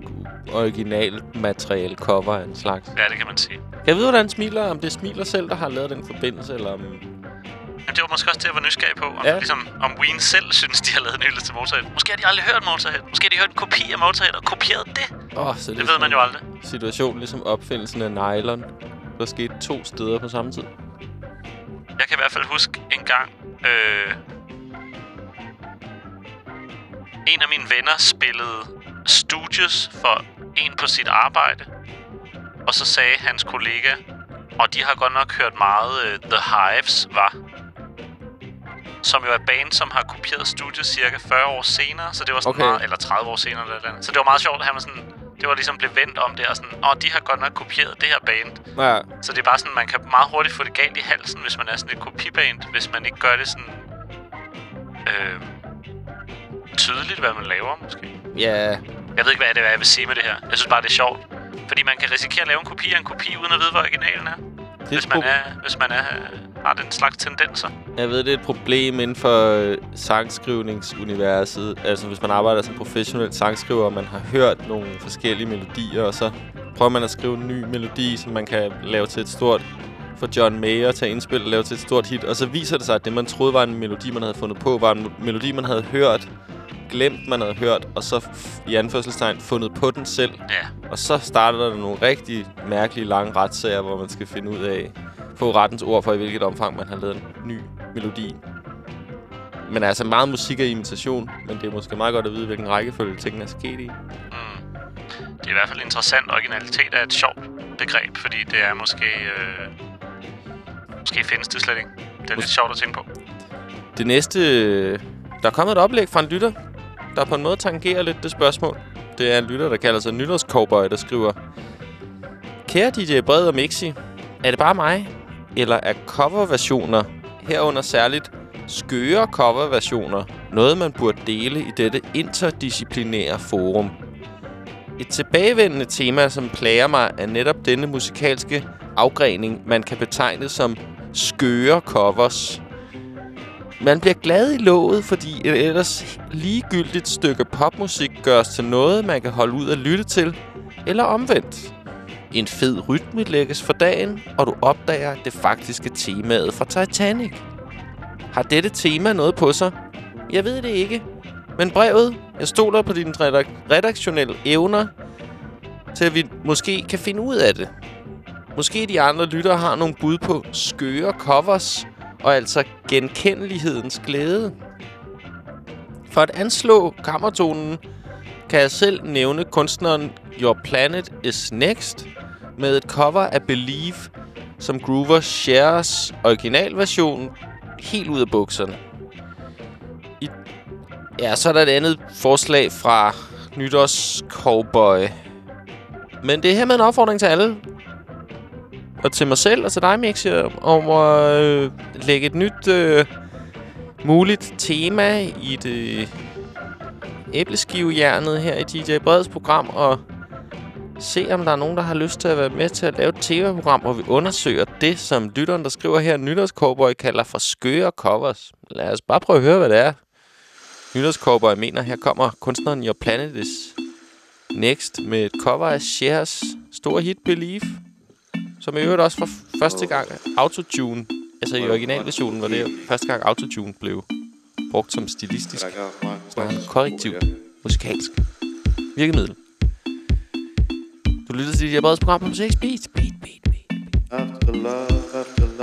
originalt materiale cover af en slags. Ja, det kan man sige. Jeg vide, hvordan smiler? Om det er Smiler selv, der har lavet den forbindelse, eller om... Men det var måske også det, jeg var nysgerrig på. Om, Ja. ligesom, om Ween selv synes, de har lavet en hyldest til Motorhead. Måske har de aldrig hørt Motorhead. Måske har de hørt en kopi af Motorhead og kopieret det. Åh, oh, så det, er ved man jo aldrig. en Situation ligesom opfindelsen af nylon. Der skete to steder på samme tid. Jeg kan i hvert fald huske en gang... Øh, en af mine venner spillede Stooges for en på sit arbejde. Og så sagde hans kollega, og de har godt nok hørt meget øh, The Hives, var som jo er et band, som har kopieret Stooges cirka 40 år senere. Så det var sådan Okay. meget, eller 30 år senere. Eller, eller andet. Så det var meget sjovt, at han var sådan... Det var ligesom blev vendt om det, og sådan, og de har godt nok kopieret det her band. Ja, Så det er bare sådan, man kan meget hurtigt få det galt i halsen, hvis man er sådan et kopiband, hvis man ikke gør det sådan øh, tydeligt, hvad man laver, måske. ja, Jeg ved ikke, hvad det er, jeg vil sige med det her. Jeg synes bare, det er sjovt. Fordi man kan risikere at lave en kopi af en kopi, uden at vide, hvad originalen er. det er Hvis man, er, hvis man er, har den slags tendenser. Jeg ved, det er et problem inden for øh, sangskrivningsuniverset. Altså, hvis man arbejder som professionel sangskriver, og man har hørt nogle forskellige melodier, og så prøver man at skrive en ny melodi, som man kan lave til et stort for John Mayer til at indspille og lave til et stort hit. Og så viser det sig, at det, man troede var en melodi, man havde fundet på, var en melodi, man havde hørt, glemt, man havde hørt, og så i anførselstegn fundet på den selv. Ja. Og så starter der nogle rigtig mærkelige lange retssager, hvor man skal finde ud af, få rettens ord for, i hvilket omfang man har lavet en ny melodi. Men altså, meget musik er imitation, men det er måske meget godt at vide, hvilken rækkefølge tingene er sket i. Mm. Det er i hvert fald interessant. Originalitet er et sjovt begreb, fordi det er måske... Øh, måske findes det slet ikke. Det er lidt sjovt at tænke på. Det næste... Der er kommet et oplæg fra en lytter, der på en måde tangerer lidt det spørgsmål. Det er en lytter, der kalder sig Nytårscowboy, der skriver... Kære DJ Bred og Mixi, er det bare mig? Eller er coverversioner, herunder særligt skøre coverversioner, noget man burde dele i dette interdisciplinære forum? Et tilbagevendende tema, som plager mig, er netop denne musikalske afgrening, man kan betegne som skøre covers. Man bliver glad i låget, fordi et ellers ligegyldigt stykke popmusik gøres til noget, man kan holde ud at lytte til, eller omvendt. En fed rytme lægges for dagen, og du opdager det faktiske temaet fra Titanic. Har dette tema noget på sig? Jeg ved det ikke. Men brevet, jeg stoler på dine redaktionelle evner, til at vi måske kan finde ud af det. Måske de andre lyttere har nogle bud på skøre covers, og altså genkendelighedens glæde. For at anslå kammertonen, kan jeg selv nævne kunstneren Your Planet Is Next med et cover af Believe, som Groover shares originalversion helt ud af bukserne. I ja, så er der et andet forslag fra Nytårs Cowboy. Men det er her med en opfordring til alle. Og til mig selv og til dig, Mixi, om at øh, lægge et nyt øh, muligt tema i det æbleskivejernet her i DJ Breds program, og se, om der er nogen, der har lyst til at være med til at lave et tv-program, hvor vi undersøger det, som lytteren, der skriver her, Nytårscowboy, kalder for skøre covers. Lad os bare prøve at høre, hvad det er. Nytårscowboy mener, her kommer kunstneren Your Planet Is Next med et cover af Shares store hit Believe, som i øvrigt også for første gang autotune, altså i originalversionen var det første gang autotune blev brugt som stilistisk, snarere korrektiv, musikalsk virkemiddel. Du lytter til DJ Breds program på Musik Beat. Beat, beat, beat. After love, after love,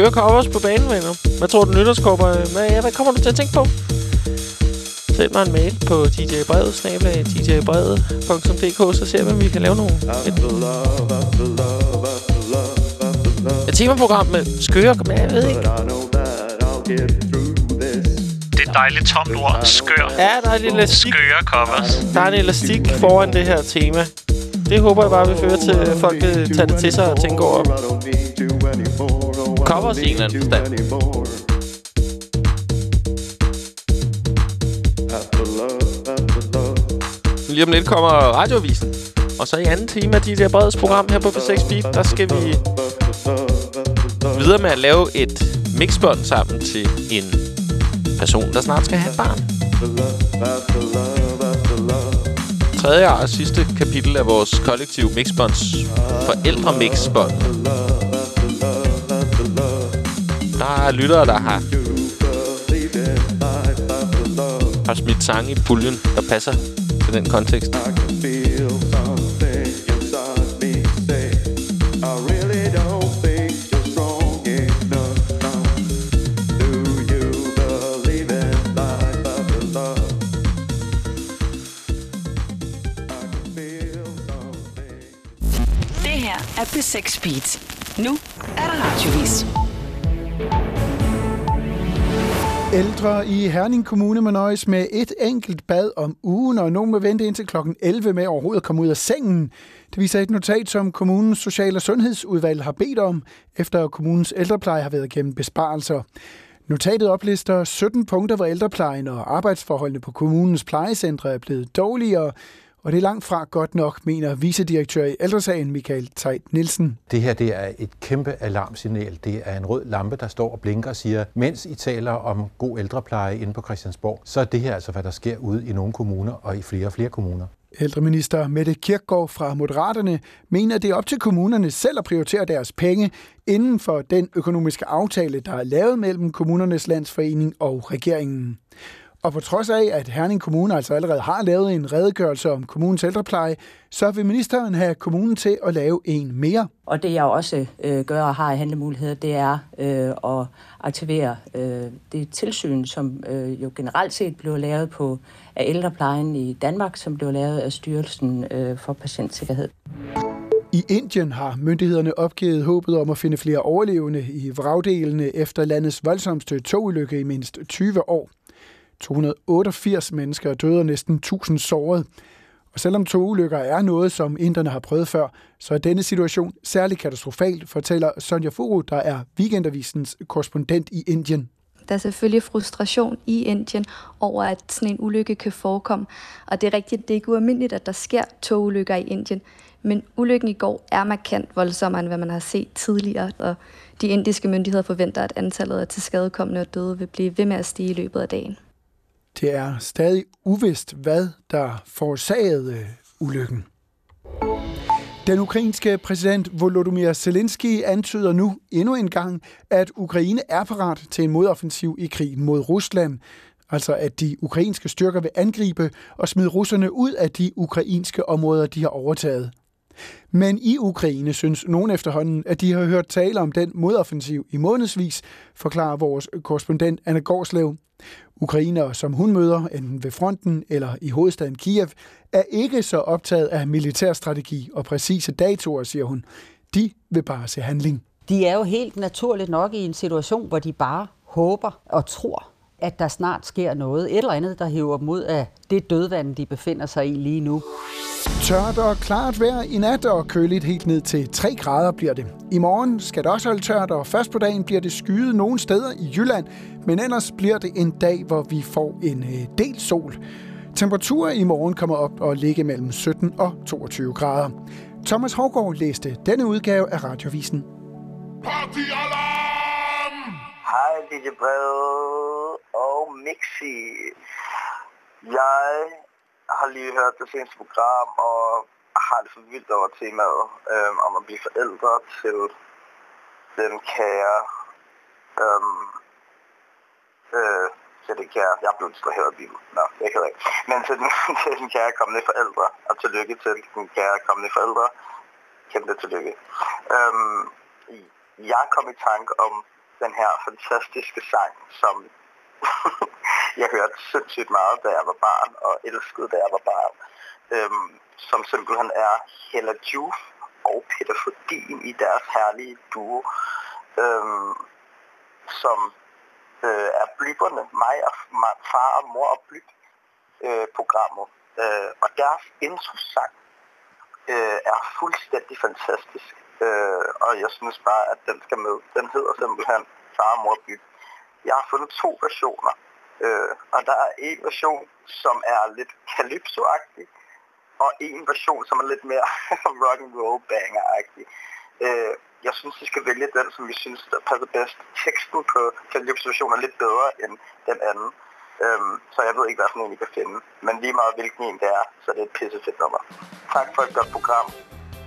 skøre covers på banen, venner. Hvad tror du, nytårskopper? Hvad, hvad kommer du til at tænke på? Send mig en mail på djbrevet, snablag djbrevet.dk, så ser vi, om vi kan lave nogle... Et, et temaprogram med skøre, men jeg ved ikke. Det er dejligt tomt ord. Skør. Ja, der er en elastik. Skøre covers. Der er en elastik foran det her tema. Det håber jeg bare vil føre til, at folk vil tage det til sig og tænke over. Covers i en eller anden forstand. Lige om lidt kommer radiovisen. Og så i anden time af DJ Breds program her på P6 Beat, der skal vi videre med at lave et mixbånd sammen til en person, der snart skal have et barn. Tredje og sidste kapitel af vores kollektive mixbånds forældre har lyttere, der har har smidt sange i puljen, der passer til den kontekst. Det her er P6 Beat. Nu er der radiovis. Ældre i Herning Kommune må nøjes med et enkelt bad om ugen, og nogen må vente indtil kl. 11 med overhovedet at komme ud af sengen. Det viser et notat, som kommunens social- og sundhedsudvalg har bedt om, efter kommunens ældrepleje har været gennem besparelser. Notatet oplister 17 punkter, hvor ældreplejen og arbejdsforholdene på kommunens plejecentre er blevet dårligere, og det er langt fra godt nok, mener vicedirektør i ældresagen Michael Tejt Nielsen. Det her det er et kæmpe alarmsignal. Det er en rød lampe, der står og blinker og siger, mens I taler om god ældrepleje inde på Christiansborg, så er det her altså, hvad der sker ude i nogle kommuner og i flere og flere kommuner. Ældreminister Mette Kirkgaard fra Moderaterne mener, at det er op til kommunerne selv at prioritere deres penge inden for den økonomiske aftale, der er lavet mellem kommunernes landsforening og regeringen. Og på trods af, at Herning Kommune altså allerede har lavet en redegørelse om kommunens ældrepleje, så vil ministeren have kommunen til at lave en mere. Og det jeg også øh, gør og har af handlemuligheder, det er øh, at aktivere øh, det tilsyn, som øh, jo generelt set blev lavet på af ældreplejen i Danmark, som blev lavet af Styrelsen øh, for Patientsikkerhed. I Indien har myndighederne opgivet håbet om at finde flere overlevende i vragdelene efter landets voldsomste togulykke i mindst 20 år. 288 mennesker er døde og næsten 1000 såret. Og selvom togulykker er noget, som inderne har prøvet før, så er denne situation særlig katastrofal, fortæller Sonja Furu, der er weekendavisens korrespondent i Indien. Der er selvfølgelig frustration i Indien over, at sådan en ulykke kan forekomme. Og det er rigtigt, det er ikke ualmindeligt, at der sker togulykker i Indien. Men ulykken i går er markant voldsommere, end hvad man har set tidligere. Og de indiske myndigheder forventer, at antallet af tilskadekommende og døde vil blive ved med at stige i løbet af dagen. Det er stadig uvist, hvad der forårsagede øh, ulykken. Den ukrainske præsident Volodymyr Zelensky antyder nu endnu en gang, at Ukraine er parat til en modoffensiv i krigen mod Rusland. Altså at de ukrainske styrker vil angribe og smide russerne ud af de ukrainske områder, de har overtaget. Men i Ukraine synes nogen efterhånden, at de har hørt tale om den modoffensiv i månedsvis, forklarer vores korrespondent Anna Gårdslev. Ukrainere, som hun møder, enten ved fronten eller i hovedstaden Kiev, er ikke så optaget af militærstrategi og præcise datoer, siger hun. De vil bare se handling. De er jo helt naturligt nok i en situation, hvor de bare håber og tror, at der snart sker noget. Et eller andet, der hæver dem ud af det dødvand, de befinder sig i lige nu. Tørt og klart vejr i nat og køligt helt ned til 3 grader bliver det. I morgen skal det også holde tørt, og først på dagen bliver det skyet nogle steder i Jylland, men ellers bliver det en dag, hvor vi får en øh, del sol. Temperaturer i morgen kommer op og ligge mellem 17 og 22 grader. Thomas Hårgaard læste denne udgave af Radiovisen. Hej, DJ Brede og Mixi. Jeg har lige hørt det seneste program, og har det for vildt over temaet øhm, om at blive forældre til den kære... Øhm, øh, til den kære... Jeg er blevet distraheret af bilen. Nå, det kan ikke. Men til den, til den kære kommende forældre, og tillykke til den kære kommende forældre. Kæmpe tillykke. Øhm, jeg kom i tanke om den her fantastiske sang, som jeg hørte sindssygt meget, da jeg var barn, og elskede, da jeg var barn. Øhm, som simpelthen er Hella Juf og Peter Fordin i deres herlige duo, øhm, som øh, er blyberne, mig og mig, far og mor og blyb øh, programmet. Øh, og deres introsang øh, er fuldstændig fantastisk. Øh, og jeg synes bare, at den skal med. Den hedder simpelthen Far og Mor og Blyb. Jeg har fundet to versioner. Øh, og der er en version, som er lidt calypso og en version, som er lidt mere rock and roll banger-agtig. Øh, jeg synes, vi skal vælge den, som vi synes, der passer bedst. Teksten på Calypso-versionen er lidt bedre end den anden. Øhm, så jeg ved ikke, hvad for en I kan finde. Men lige meget hvilken en det er, så er det et pissefedt nummer. Tak for et godt program.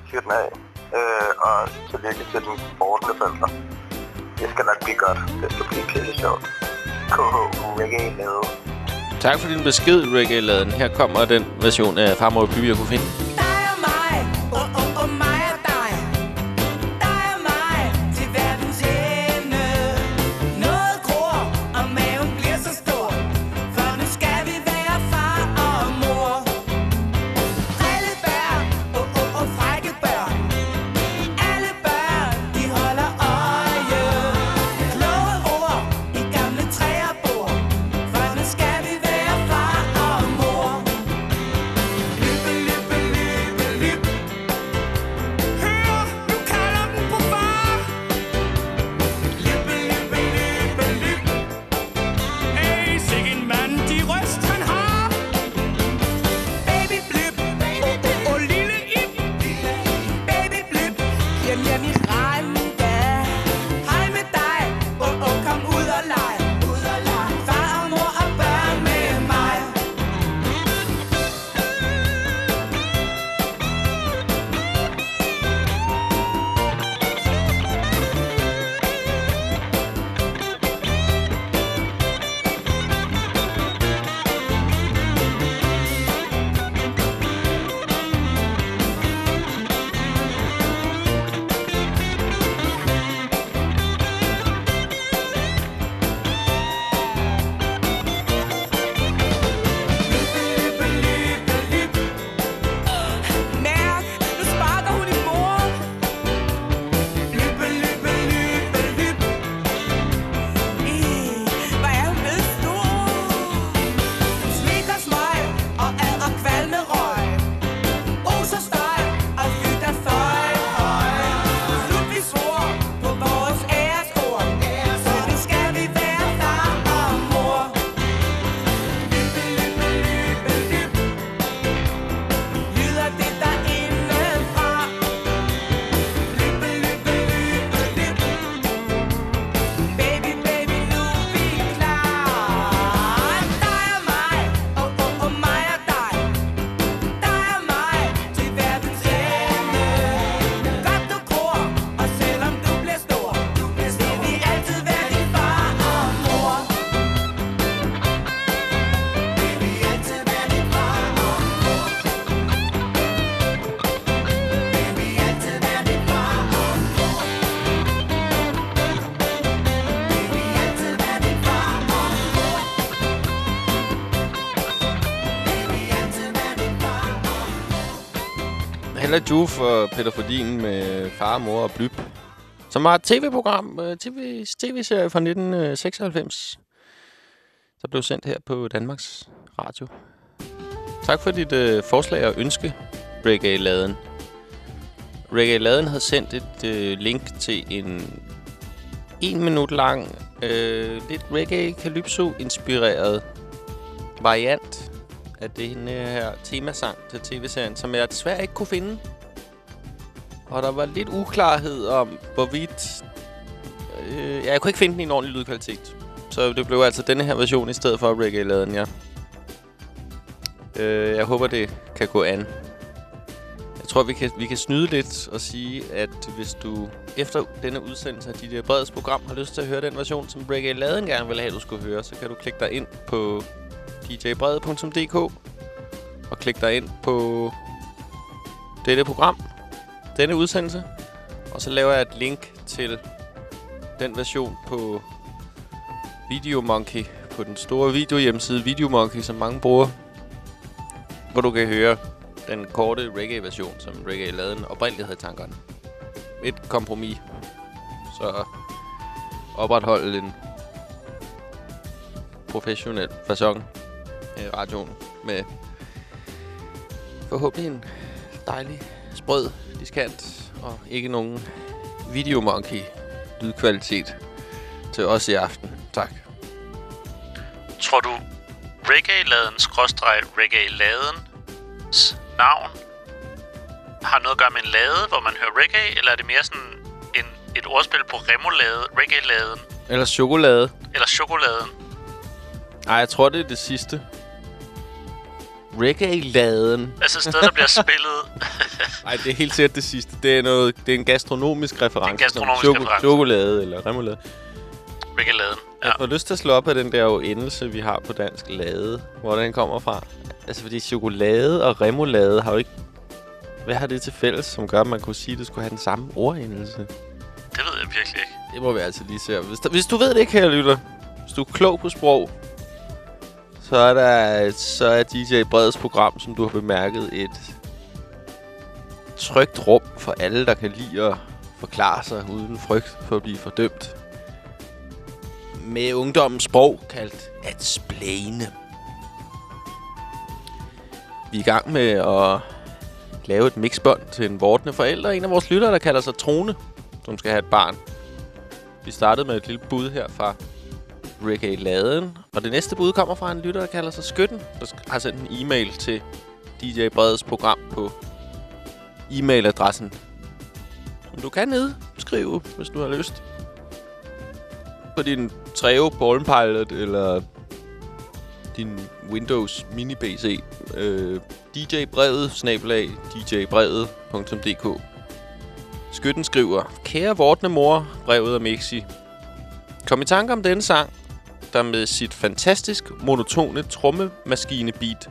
Fyr den af. Øh, og tillykke til den borgerne forældre. Det skal nok blive godt. Det skal blive pisse sjovt. KH Reggae. Tak for din besked, Reggae-laden. Her kommer den version af Farmor By, jeg kunne finde. Hella Juf og Peter Fordin med far, mor og blyb. Som var et tv-program, øh, TV, tv-serie fra 1996, der blev sendt her på Danmarks Radio. Tak for dit øh, forslag og ønske, Reggae-laden. Reggae-laden havde sendt et øh, link til en en minut lang, øh, lidt reggae-calypso-inspireret variant af den øh, her temasang til tv-serien, som jeg desværre ikke kunne finde. Og der var lidt uklarhed om, hvorvidt... Øh, ja, jeg kunne ikke finde den i en ordentlig lydkvalitet. Så det blev altså denne her version i stedet for reggae-laden, ja. Øh, jeg håber, det kan gå an. Jeg tror, vi kan, vi kan snyde lidt og sige, at hvis du efter denne udsendelse af dit Breds program har lyst til at høre den version, som Reggae Laden gerne vil have, du skulle høre, så kan du klikke dig ind på djbrede.dk og klik dig ind på dette program, denne udsendelse, og så laver jeg et link til den version på Videomonkey, på den store videohjemmeside Videomonkey, som mange bruger, hvor du kan høre den korte reggae-version, som reggae lavede oprindeligt havde i tankerne. Et kompromis. Så opretholde en professionel fasong i radioen med forhåbentlig en dejlig, sprød diskant og ikke nogen videomonkey lydkvalitet til os i aften. Tak. Tror du, reggae-laden, skråstreg reggae-ladens navn, har noget at gøre med en lade, hvor man hører reggae, eller er det mere sådan en, et ordspil på remolade, reggae-laden, Eller chokolade. eller chokoladen? Nej, jeg tror, det er det sidste. Reggae-laden. Altså et sted, der bliver spillet. Nej, det er helt sikkert det sidste. Det er, noget, det er en gastronomisk reference. gastronomisk som choko- reference. Chokolade eller remoulade. Reggae-laden. Jeg får lyst til at slå op af den der jo endelse, vi har på dansk lade. Hvor den kommer fra. Altså, fordi chokolade og remoulade har jo ikke... Hvad har det til fælles, som gør, at man kunne sige, at det skulle have den samme ordendelse? Det ved jeg virkelig ikke. Det må vi altså lige se. Hvis, der, hvis du ved det ikke, her lytter, hvis du er klog på sprog, så er, der, så er DJ Breds program, som du har bemærket, et trygt rum for alle, der kan lide at forklare sig uden frygt for at blive fordømt. Med ungdommens sprog kaldt at splæne. Vi er i gang med at lave et mixbånd til en vortende forælder. En af vores lyttere, der kalder sig Trone, som skal have et barn. Vi startede med et lille bud her fra Reggae Laden. Og det næste bud kommer fra en lytter, der kalder sig Skytten, der har sendt en e-mail til DJ Breds program på e-mailadressen. Som du kan nedskrive, hvis du har lyst. På din Treo Ballpilot eller din Windows Mini PC. Øh, djbrevet, snabelag, djbrevet.dk Skytten skriver, Kære vortne mor, brevet af Mixi. Kom i tanke om denne sang, der med sit fantastisk monotone trommemaskine-beat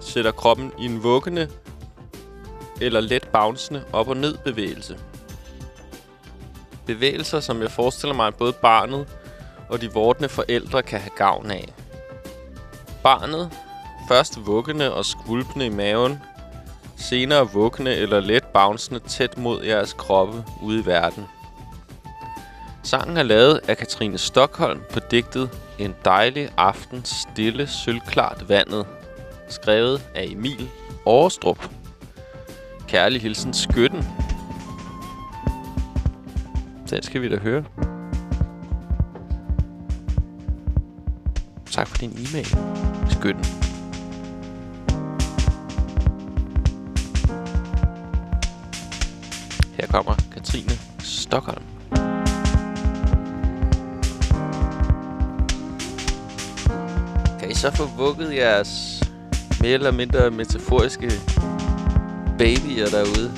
sætter kroppen i en vuggende eller let bouncende op- og ned bevægelse. Bevægelser, som jeg forestiller mig, at både barnet og de vortende forældre kan have gavn af. Barnet, først vuggende og skvulpende i maven, senere vuggende eller let bouncende tæt mod jeres kroppe ude i verden. Sangen er lavet af Katrine Stockholm på digtet en dejlig aften stille sølvklart vandet, skrevet af Emil Årestrup. Kærlig hilsen Skytten. Den skal vi da høre. Tak for din e-mail, Skytten. Her kommer Katrine Stockholm. I så få vugget jeres mere eller mindre metaforiske babyer derude?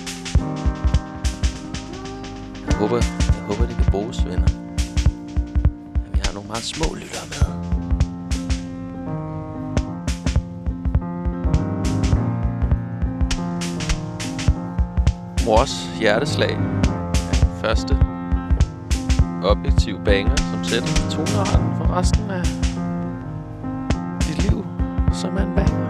Jeg håber, jeg håber det kan bruges, venner. Vi har nogle meget små lyttere med. Mors hjerteslag er den første objektiv banger, som sætter toneretten for resten af som er en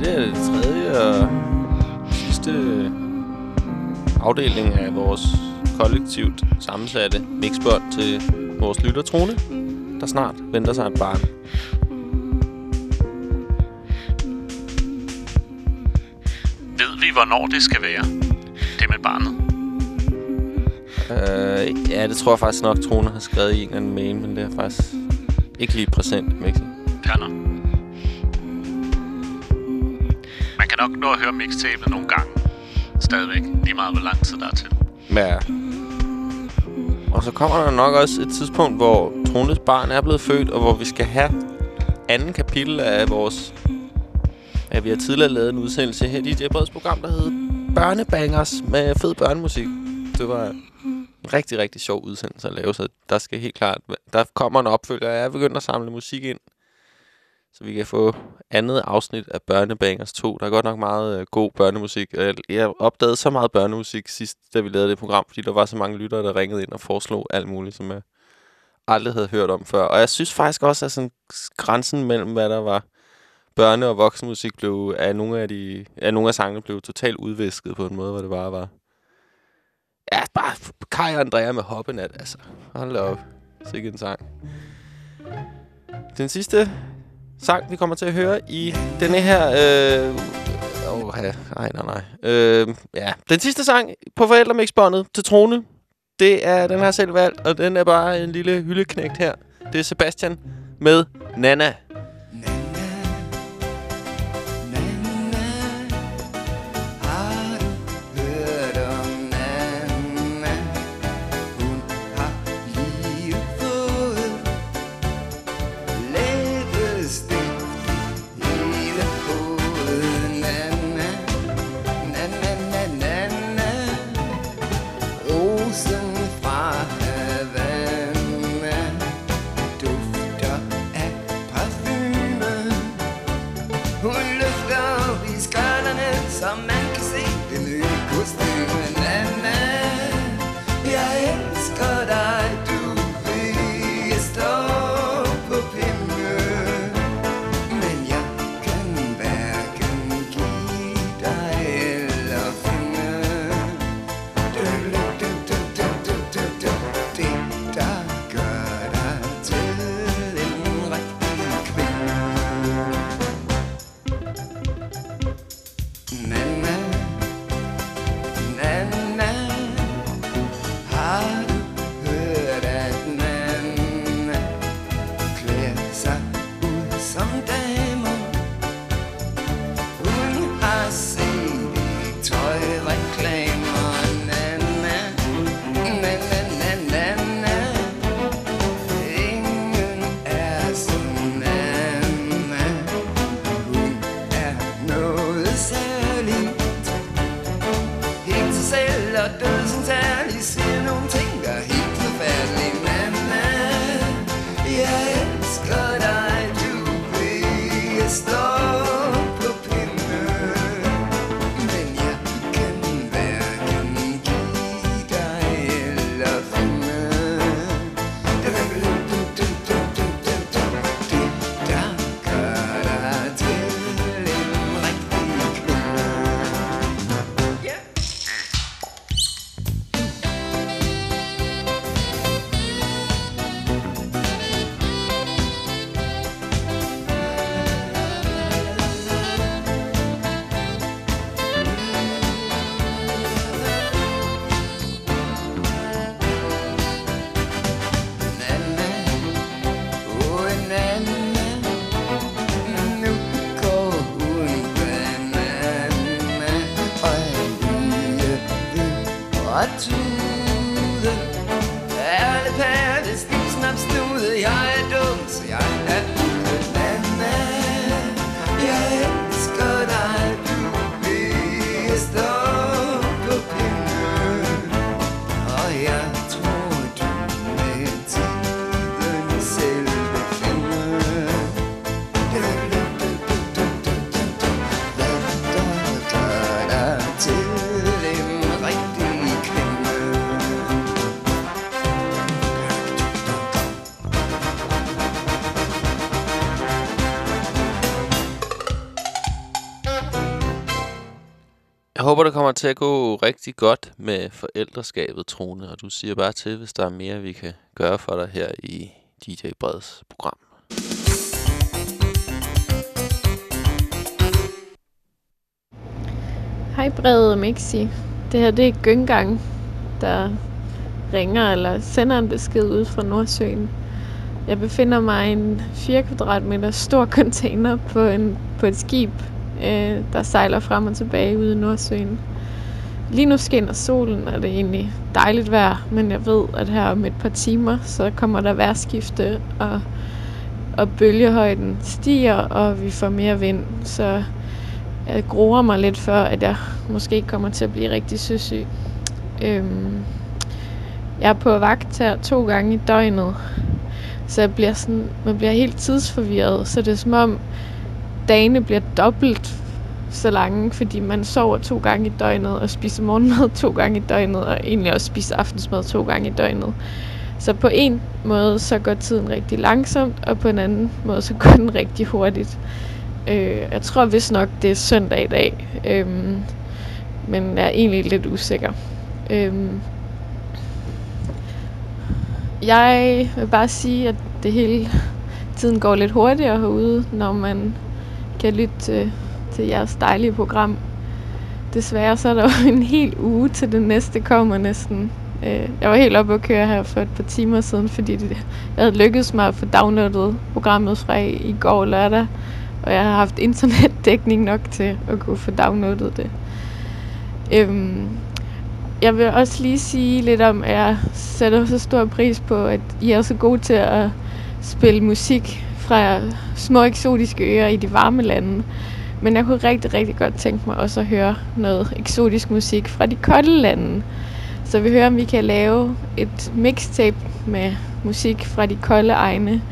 Dette er det tredje og sidste afdeling af vores kollektivt sammensatte mixbånd til vores lyttertrone, der snart venter sig et barn. Ved vi, hvornår det skal være? Det med barnet. Øh, ja, det tror jeg faktisk nok, Trone har skrevet i en eller anden mail, men det er faktisk ikke lige præsent, Mixi. Kan nok nå at høre mixtapet nogle gange. Stadigvæk. Lige meget, hvor lang tid der er til. Ja. Og så kommer der nok også et tidspunkt, hvor Trones barn er blevet født, og hvor vi skal have anden kapitel af vores... Ja, vi har tidligere lavet en udsendelse her i det Breds program, der hed Børnebangers med fed børnemusik. Det var en rigtig, rigtig sjov udsendelse at lave, så der skal helt klart... Der kommer en opfølger. Jeg er begyndt at samle musik ind, så vi kan få andet afsnit af Børnebangers 2. Der er godt nok meget øh, god børnemusik. Øh, jeg, opdagede så meget børnemusik sidst, da vi lavede det program, fordi der var så mange lyttere, der ringede ind og foreslog alt muligt, som jeg aldrig havde hørt om før. Og jeg synes faktisk også, at sådan grænsen mellem, hvad der var børne- og voksenmusik, blev af nogle af, de, af nogle af sangene blev totalt udvisket på en måde, hvor det bare var... Ja, bare Kai og Andrea med hoppenat, altså. Hold op. Sikke en sang. Den sidste sang, vi kommer til at høre i denne her... Øh, oh, ja, nej, nej, nej. Øh, ja, den sidste sang på forældremixbåndet til Trone, det er den her selv valgt, og den er bare en lille hyldeknægt her. Det er Sebastian med Nana. Håber, det kommer til at gå rigtig godt med forældreskabet, Trone. Og du siger bare til, hvis der er mere, vi kan gøre for dig her i DJ Breds program. Hej Brede og Mixi. Det her det er Gøngang, der ringer eller sender en besked ud fra Nordsøen. Jeg befinder mig i en 4 kvadratmeter stor container på, en, på et skib, øh, der sejler frem og tilbage ude i Nordsøen. Lige nu skinner solen, og det er egentlig dejligt vejr, men jeg ved, at her om et par timer, så kommer der vejrskifte, og, og bølgehøjden stiger, og vi får mere vind. Så jeg gruer mig lidt for, at jeg måske kommer til at blive rigtig søsyg. Øhm, jeg er på vagt her to gange i døgnet, så jeg bliver sådan, man bliver helt tidsforvirret. Så det er som om dagene bliver dobbelt så lange, fordi man sover to gange i døgnet og spiser morgenmad to gange i døgnet og egentlig også spiser aftensmad to gange i døgnet. Så på en måde så går tiden rigtig langsomt, og på en anden måde så går den rigtig hurtigt. Øh, jeg tror vist nok, det er søndag i dag, øh, men jeg er egentlig lidt usikker. Øh, jeg vil bare sige, at det hele tiden går lidt hurtigere herude, når man kan lytte til, til jeres dejlige program. Desværre så er der jo en hel uge til det næste kommer næsten. Øh, jeg var helt oppe at køre her for et par timer siden, fordi det, jeg havde lykkedes mig at få downloadet programmet fra i, i går lørdag. Og jeg har haft internetdækning nok til at kunne få downloadet det. Øhm, jeg vil også lige sige lidt om, at jeg sætter så stor pris på, at I er så gode til at spille musik fra små eksotiske øer i de varme lande. Men jeg kunne rigtig, rigtig godt tænke mig også at høre noget eksotisk musik fra de kolde lande. Så vi hører, om vi kan lave et mixtape med musik fra de kolde egne.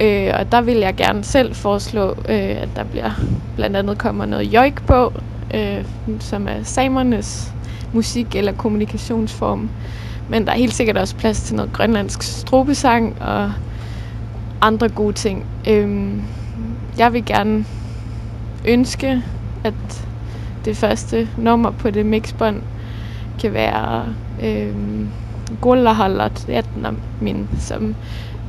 Øh, og der vil jeg gerne selv foreslå, øh, at der bliver blandt andet kommer noget joik på, øh, som er samernes musik eller kommunikationsform. Men der er helt sikkert også plads til noget grønlandsk strobesang og andre gode ting. Øhm, jeg vil gerne ønske, at det første nummer på det mixbånd kan være øhm, Gullahallat min, som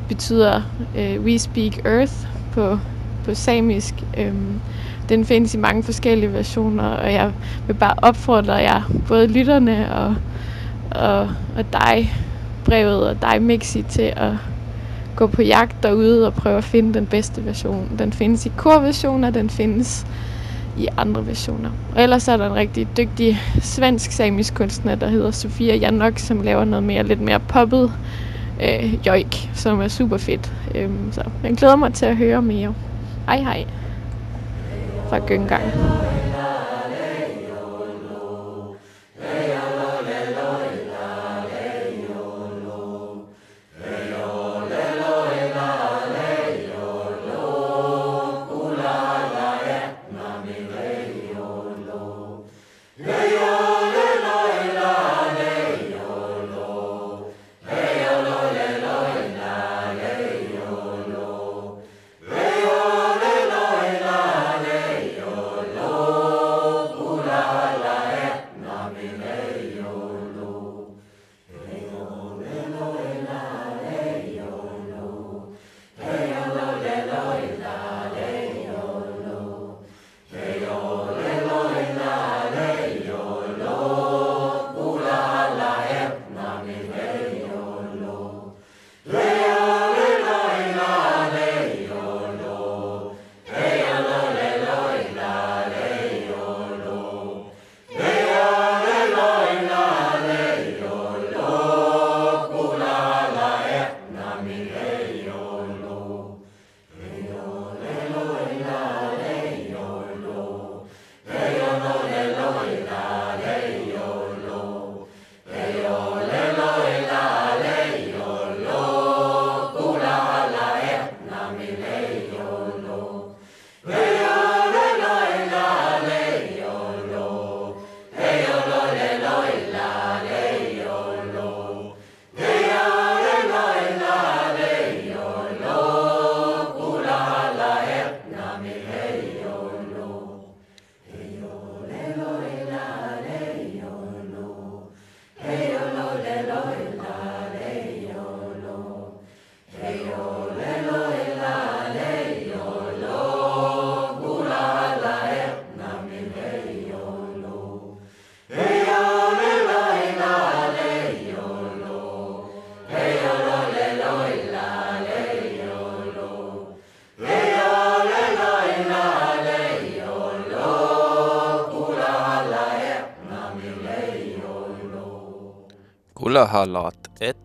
betyder øh, We Speak Earth på, på samisk. Øhm, den findes i mange forskellige versioner, og jeg vil bare opfordre jer, både lytterne og, og, og dig, brevet og dig, Mixi, til at gå på jagt derude og prøve at finde den bedste version. Den findes i korversioner, den findes i andre versioner. Og ellers er der en rigtig dygtig svensk samisk kunstner, der hedder Sofia Janok, som laver noget mere, lidt mere poppet øh, joik, som er super fedt. Øhm, så jeg glæder mig til at høre mere. Hej hej fra Gøngang.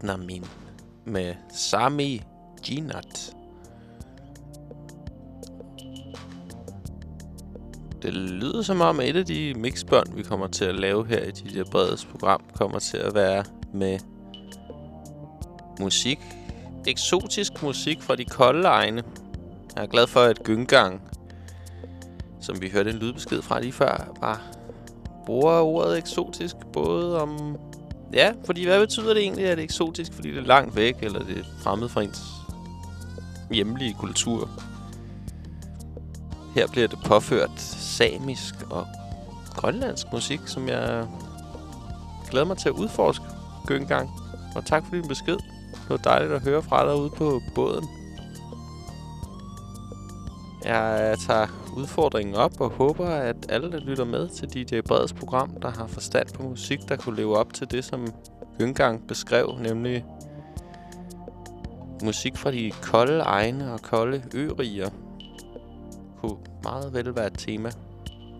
Gullerholot med Sami Ginat. Det lyder som om, at et af de mixbånd, vi kommer til at lave her i DJ Breds program, kommer til at være med musik. Eksotisk musik fra de kolde egne. Jeg er glad for, at Gyngang, som vi hørte en lydbesked fra lige før, var bruger ordet eksotisk, både om... Ja, fordi hvad betyder det egentlig, at det er eksotisk? Fordi det er langt væk, eller det er fremmed fra ens hjemlige kultur. Her bliver det påført samisk og grønlandsk musik, som jeg glæder mig til at udforske Gyngang. Og tak for din besked. Det var dejligt at høre fra dig ude på båden. Jeg øh, tager udfordringen op og håber, at alle, der lytter med til DJ Breds program, der har forstand på musik, der kunne leve op til det, som Gyngang beskrev, nemlig musik fra de kolde egne og kolde øriger, kunne meget vel være et tema.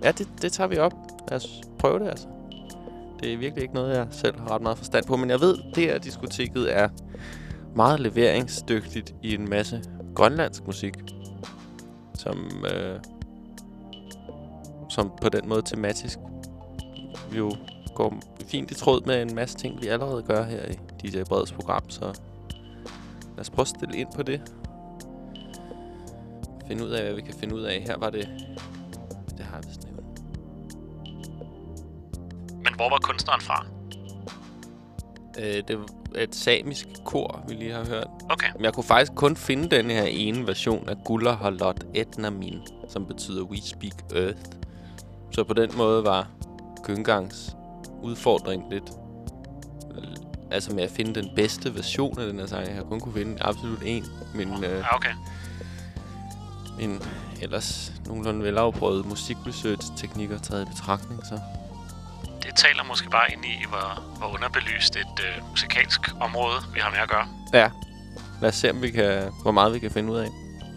Ja, det, det tager vi op. Lad os prøve det, altså. Det er virkelig ikke noget, jeg selv har ret meget forstand på, men jeg ved, det her diskoteket er meget leveringsdygtigt i en masse grønlandsk musik, som, øh, som på den måde tematisk jo går fint i tråd med en masse ting, vi allerede gør her i DJ Breds program, så lad os prøve at stille ind på det. Finde ud af, hvad vi kan finde ud af. Her var det... Det har jeg vist nævnt. Men hvor var kunstneren fra? Øh, det et samisk kor, vi lige har hørt. Okay. Men jeg kunne faktisk kun finde den her ene version af Gulla Halot Etnamin, som betyder We Speak Earth. Så på den måde var Gyngangs udfordring lidt... Altså med at finde den bedste version af den her sang. Jeg har kun kunne finde absolut en. Men, øh, okay. min ellers nogenlunde velafprøvet musikresearch-teknikker taget i betragtning, så Det taler måske bare ind i, hvor, hvor underbelyst et øh, musikalsk område, vi har med at gøre. Ja. Lad os se, om vi kan, hvor meget vi kan finde ud af.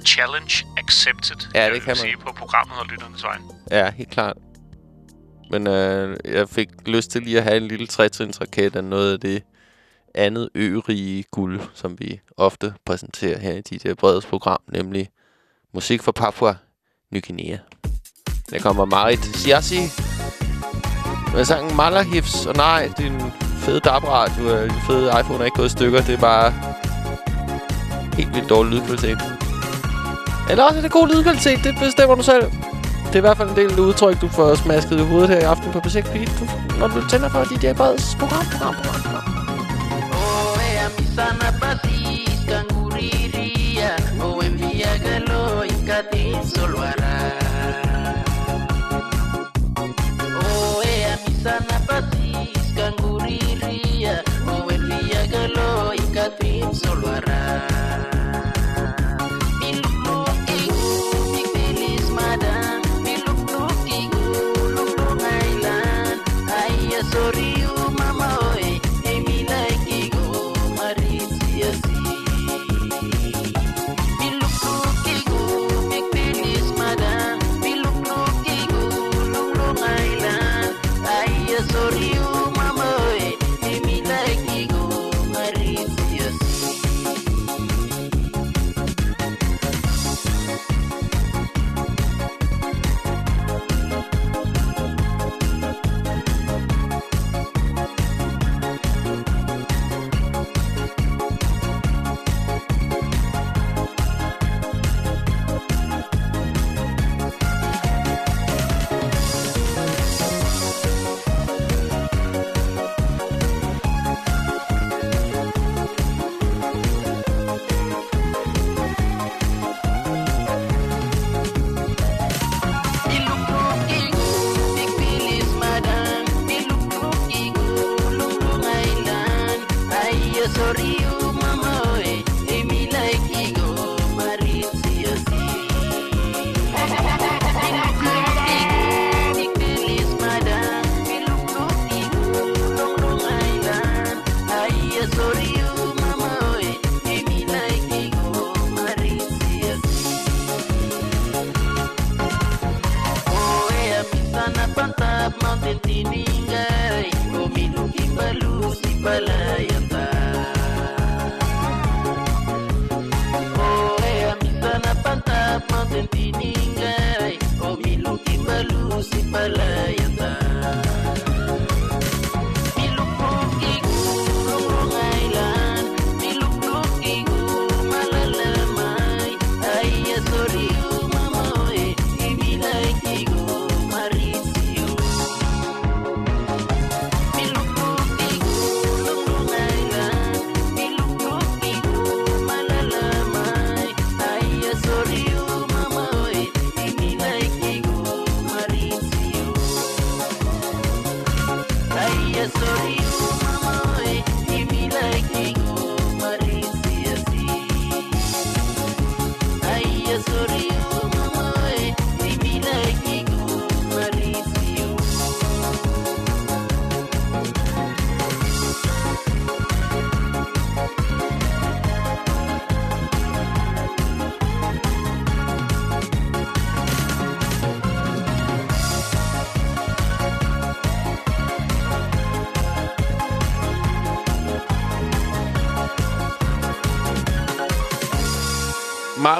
Challenge accepted, Ja, det kan man. sige på programmet og lytternes vejen. Ja, helt klart. Men øh, jeg fik lyst til lige at have en lille trætrinsraket af noget af det andet ørige guld, som vi ofte præsenterer her i DJ Breds program, nemlig musik fra Papua Ny Guinea. Der kommer Marit Siassi hvad sangen Malahifs, og nej, din fede DAB-radio, øh, din fede iPhone er ikke gået i stykker, det er bare helt vildt dårlig lydkvalitet. Eller også er det god lydkvalitet, det bestemmer du selv. Det er i hvert fald en del udtryk, du får smasket i hovedet her i aften på P6 Beat, du, når du tænder for DJ øh, Breds program, program, program, program. sana Santana.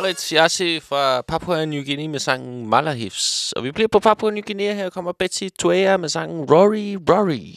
Marit Yassi fra Papua New Guinea med sangen Malahifs. Og vi bliver på Papua New Guinea. Her kommer Betty Tuea med sangen Rory Rory.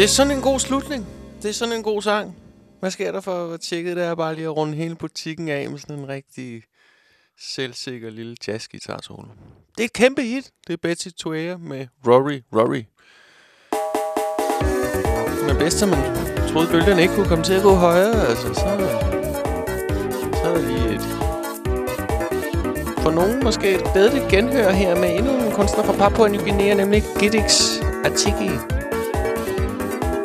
Det er sådan en god slutning. Det er sådan en god sang. Hvad sker der for at tjekke det her? bare lige at runde hele butikken af med sådan en rigtig selvsikker lille jazzguitar solo. Det er et kæmpe hit. Det er Betty Toea med Rory Rory. Men bedst, at man troede, bølgerne ikke kunne komme til at gå højere, altså, så, så er der lige et... For nogen måske et glædeligt genhør her med endnu en kunstner fra Papua New Guinea, nemlig Giddix Atiki.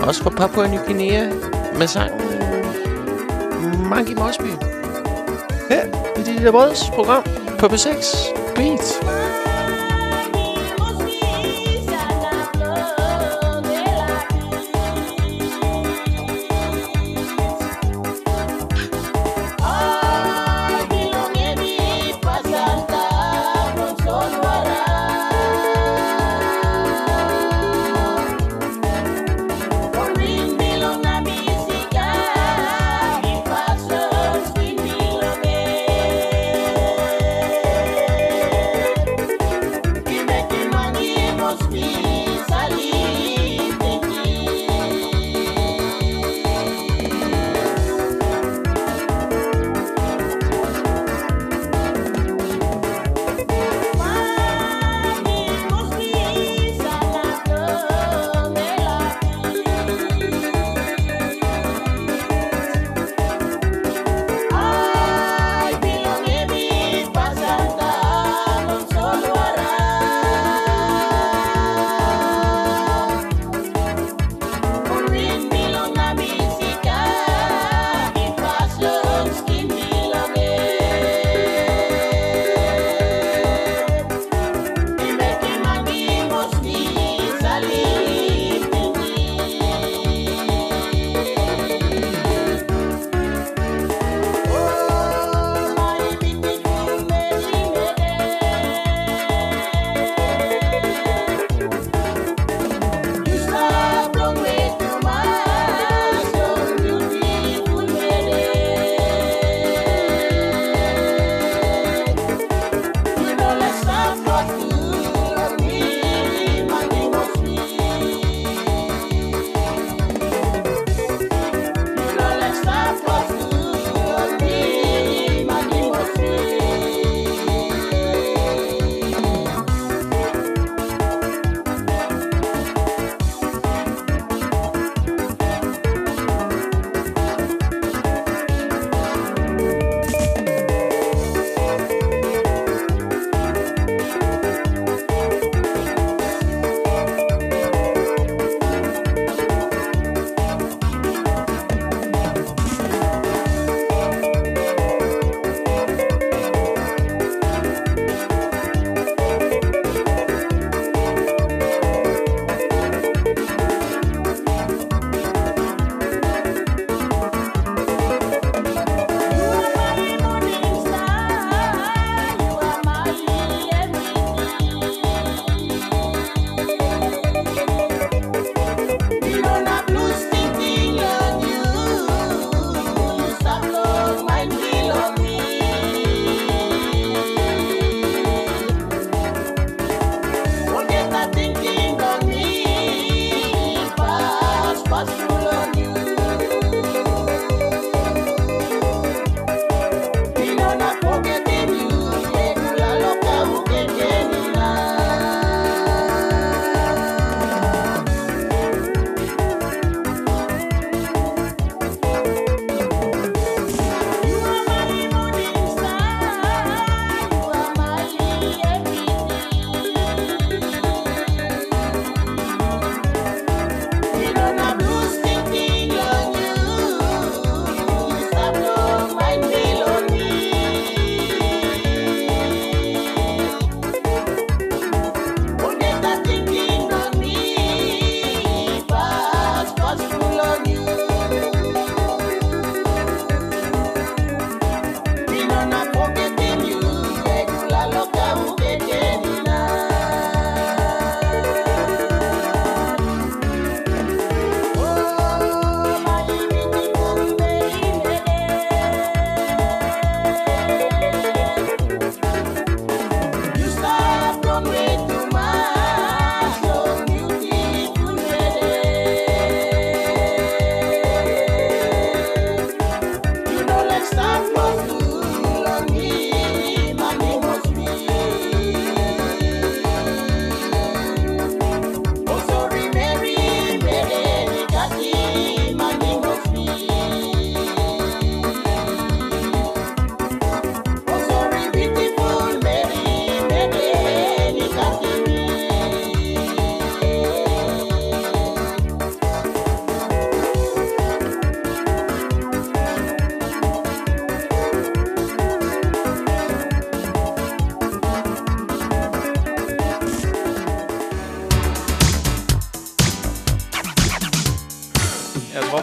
Også fra Papua New Guinea med sangen Monkey Mosby. Her i det der Brøds program på B6 Beat.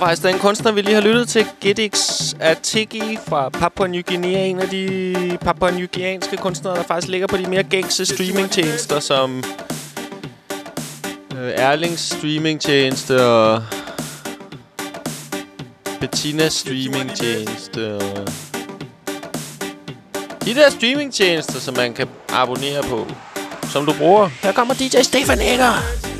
Overvejs, Den en kunstner, vi lige har lyttet til. Gedix Atiki fra Papua New Guinea. En af de Papua New Guineanske kunstnere, der faktisk ligger på de mere gængse streamingtjenester, som øh, Erlings streamingtjeneste og Bettinas streamingtjeneste og de der streamingtjenester, som man kan abonnere på, som du bruger. Her kommer DJ Stefan Egger.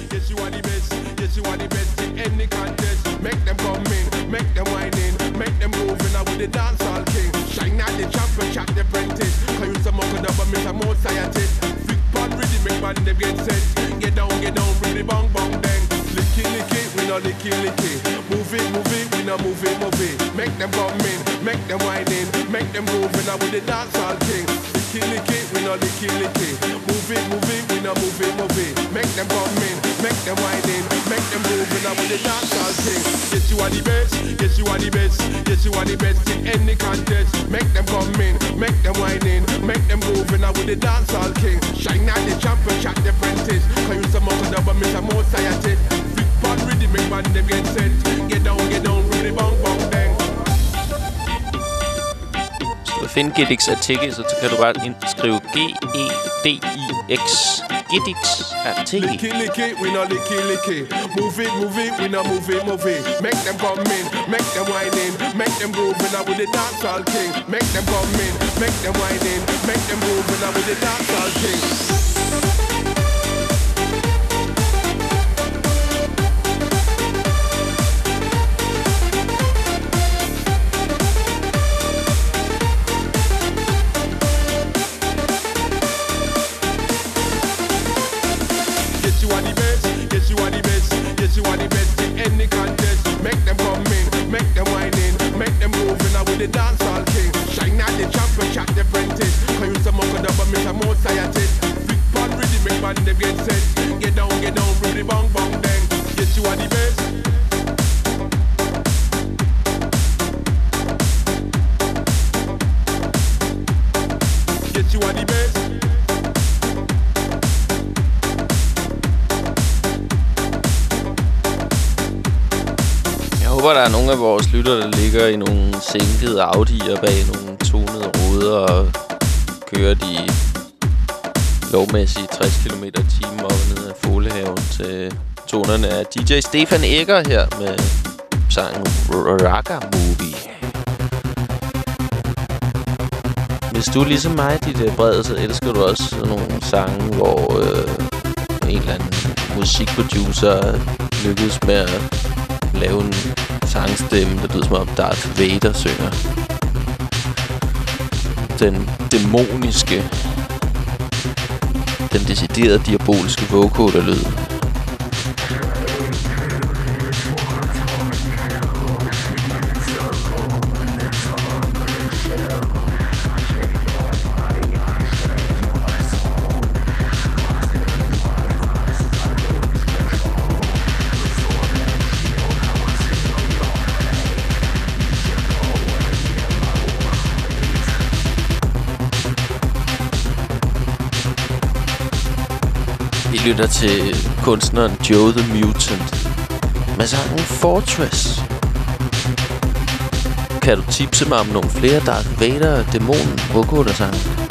The dancehall king. Shine out the champion, shot the apprentice. Cause you some more up, miss a more scientist. Fit pod ready, make man them get set. Get down, get down, really bang bang bang. Licky licky, we no licky licky. Move it, move it, we no move it, move it. Make them come in, make them whine in, make them moving out with the dancehall king. Licky licky, we no licky licky. Move it, move it, we no move it, move it. Make them come in, make them whine in, make them moving out with the dancehall king. Yes, you are the best, yes, you are the best, yes, you are the best in any contest. Make them come in, make them whine in, make them moving out with the dancehall king. Shine out the champion, shot the apprentice. Cause you some double, miss a more scientist. Fit pod ready, make man them get set. Get down, get down, really bang bang finde Gedix Atiki, så kan du bare indskrive G-E-D-I-X. Gedix Atiki. Licky licky, we not licky licky. Move it, move it, we not move it, move it. Make them come in, make them whine in, make them grooving I with the dancehall king. Make them come in, make them whine in, make them grooving I with the dancehall king. Them get set. Get down, get down, really bang bang bang. Yes, you are the best. Yes, you are the best. Jeg håber, der er nogle af vores lytter, der ligger i nogle sænkede Audi'er bag nogle tonede ruder og kører de lovmæssige 60 km i timen op og ned af Folehaven til tonerne af DJ Stefan Egger her med sangen Raka Movie. Hvis du ligesom mig, dit øh, brede, så elsker du også nogle sange, hvor øh, en eller anden musikproducer lykkedes med at lave en sangstemme, der lyder som om Darth Vader synger. Den dæmoniske, den deciderede diaboliske vocoder lytter til kunstneren Joe the Mutant med sangen Fortress. Kan du tipse mig om nogle flere Darth Vader dæmonen der sange?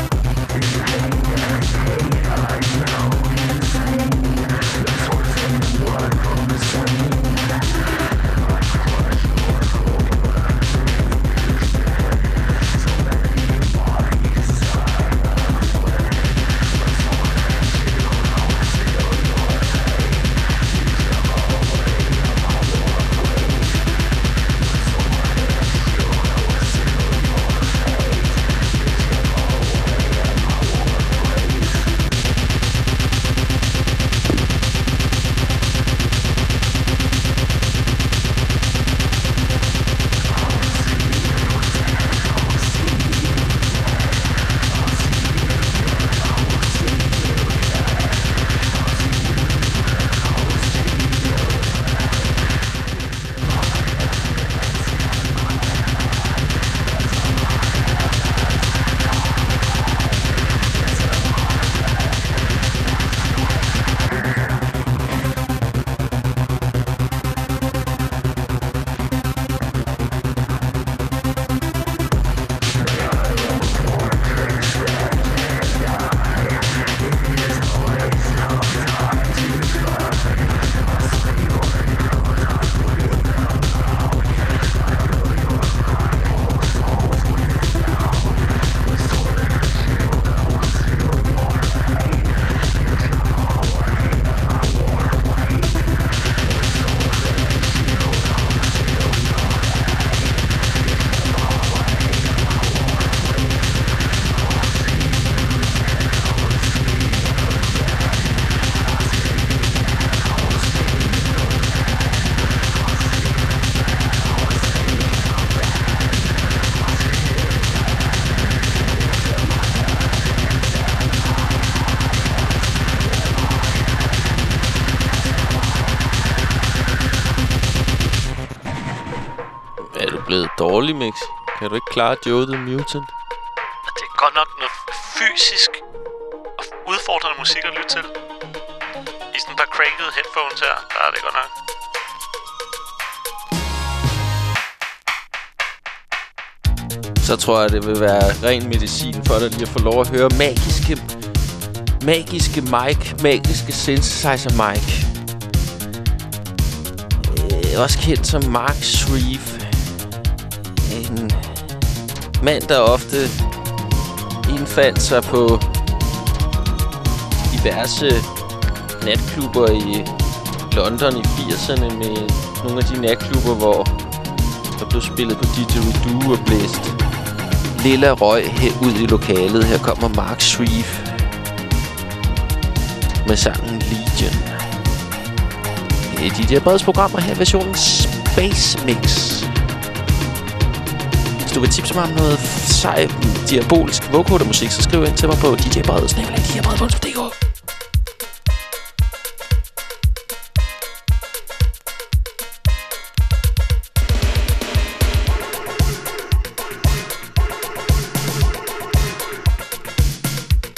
Klare Joe the Mutant? Det er godt nok noget fysisk og udfordrende musik at lytte til. I sådan par crankede headphones her, der er det godt nok. Så tror jeg, det vil være ren medicin for dig lige at få lov at høre magiske... Magiske Mike. Magiske synthesizer Mike. Øh, også kendt som Mark Shreve. Mand, der ofte indfandt sig på diverse natklubber i London i 80'erne med nogle af de natklubber, hvor der blev spillet på didgeridoo og blæst lilla røg her ud i lokalet. Her kommer Mark Shreve med sangen Legion. I de der breds programmer her versionen Space Mix. Hvis du vil tipse mig om noget sej, diabolisk vocoder musik, så skriv ind til mig på djbreds.dk.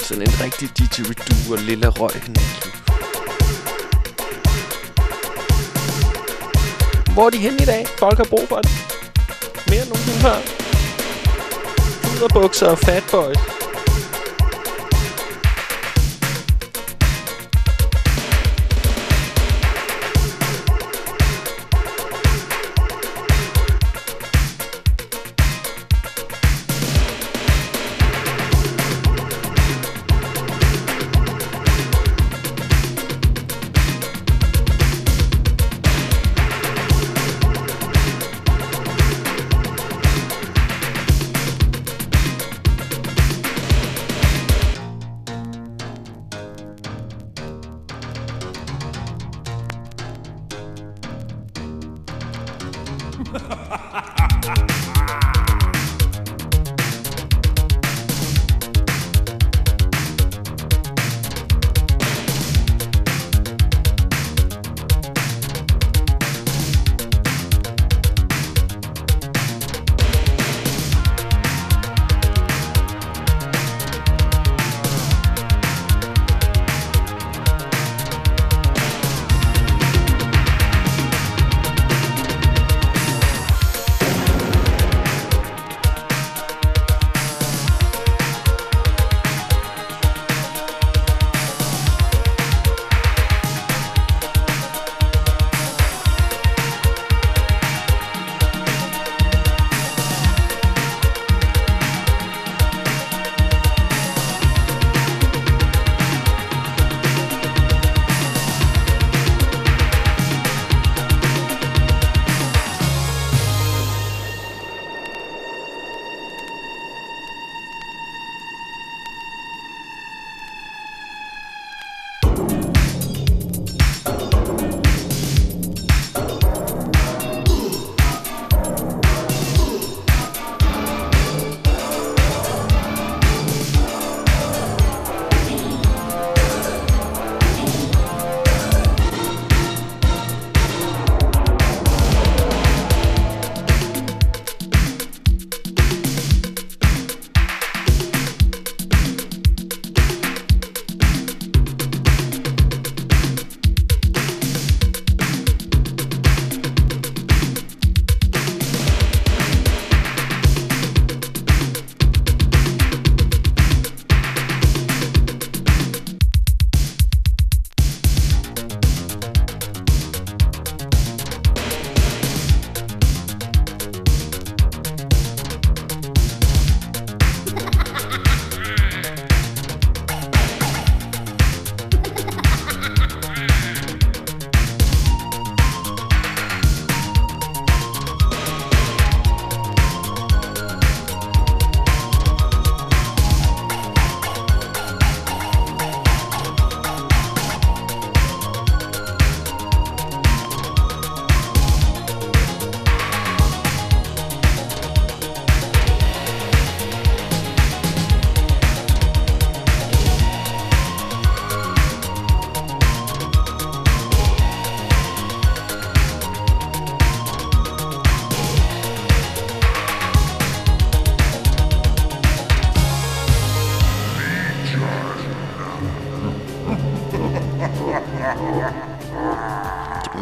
Sådan en rigtig didgeridoo og lille røg. Hvor er de henne i dag? Folk har brug for det. Mere end nogensinde før. Puderbukser og fatboys. Det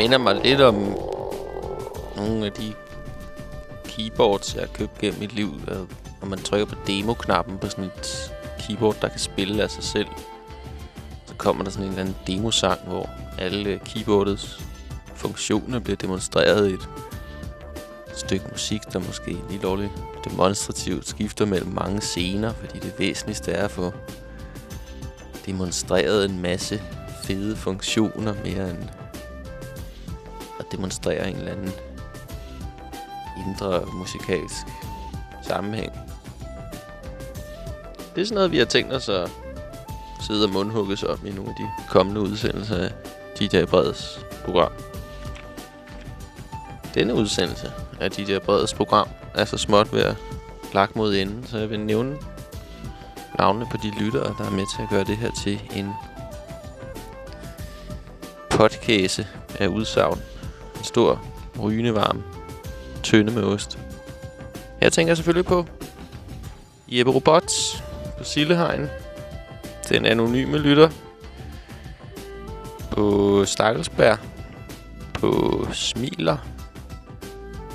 minder mig lidt om nogle af de keyboards, jeg har købt gennem mit liv. Når man trykker på demo-knappen på sådan et keyboard, der kan spille af sig selv. Så kommer der sådan en eller anden demosang, hvor alle keyboardets funktioner bliver demonstreret i et stykke musik, der måske lige lovligt demonstrativt skifter mellem mange scener, fordi det væsentligste er at få demonstreret en masse fede funktioner mere end at demonstrere en eller anden indre musikalsk sammenhæng. Det er sådan noget, vi har tænkt os at sidde og mundhugges om i nogle af de kommende udsendelser af DJ Breds program. Denne udsendelse af DJ Breds program er så småt ved at lagt mod enden, så jeg vil nævne navnene på de lyttere, der er med til at gøre det her til en podcast af udsagn. En stor, rygende varm tønde med ost. Her tænker jeg selvfølgelig på Jeppe Robot på Sillehegn. Den anonyme lytter. På Stakkelsberg. På Smiler.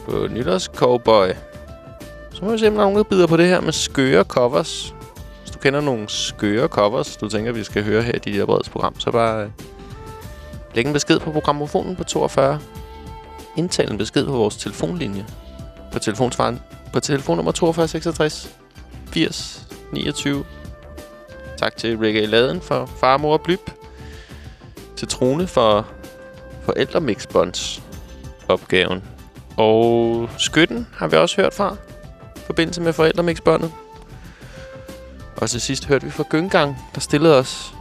På Nytårscowboy. Så må vi se, om der er nogen, der bider på det her med skøre covers. Hvis du kender nogle skøre covers, du tænker, vi skal høre her i dit Breds program, så bare øh, læg en besked på programmofonen på 42 indtale en besked på vores telefonlinje. På telefonsvaren. På telefonnummer 42 66 80 29. Tak til Rikke Laden for far, mor og blyb. Til Trone for forældremixbonds opgaven. Og Skytten har vi også hørt fra. I forbindelse med forældremixbåndet. Og til sidst hørte vi fra Gyngang, der stillede os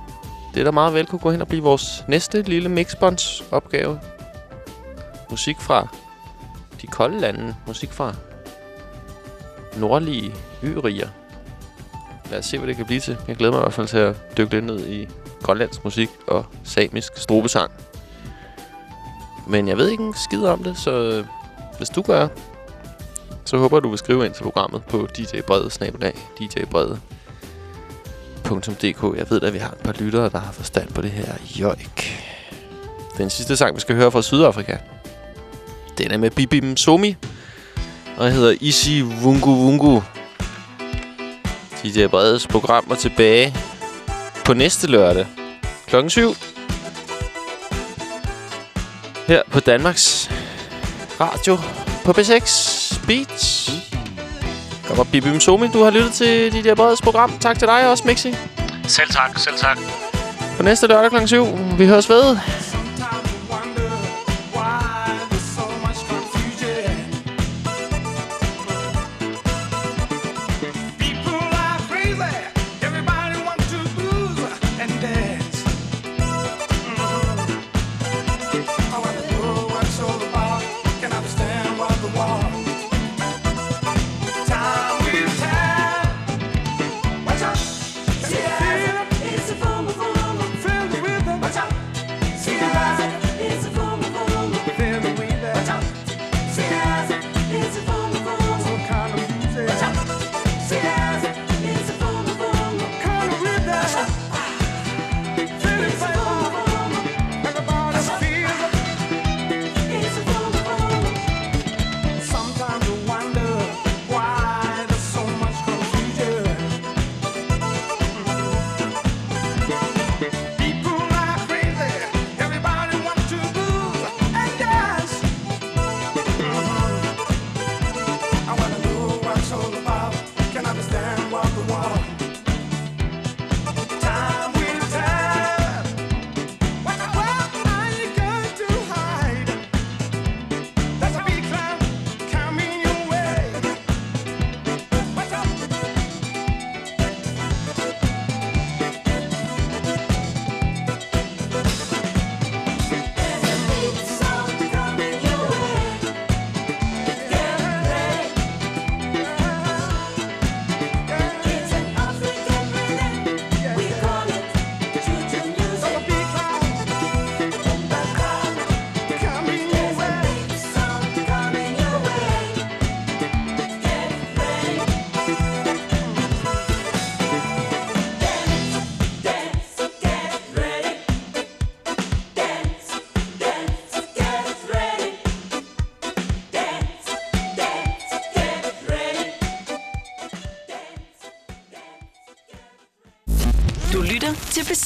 det, der meget vel kunne gå hen og blive vores næste lille mixbonds opgave. Musik fra de kolde lande. Musik fra nordlige øriger. Lad os se, hvad det kan blive til. Jeg glæder mig i hvert fald til at dykke lidt ned i grønlandsk musik og samisk strobesang. Men jeg ved ikke en skid om det, så hvis du gør, så håber jeg, du vil skrive ind til programmet på djbrede, snabelag, djbrede.dk. Jeg ved at vi har et par lyttere, der har forstand på det her. Joik. Den sidste sang, vi skal høre fra Sydafrika, den er med Bibim Somi, og hedder Isi Wungu Wungu. DJ Bredes program er tilbage på næste lørdag klokken 7. Her på Danmarks Radio på B6 Beats. Kommer Bibim Somi, du har lyttet til DJ Bredes program. Tak til dig også, Mixi. Selv tak, selv tak. På næste lørdag klokken 7. Vi høres ved.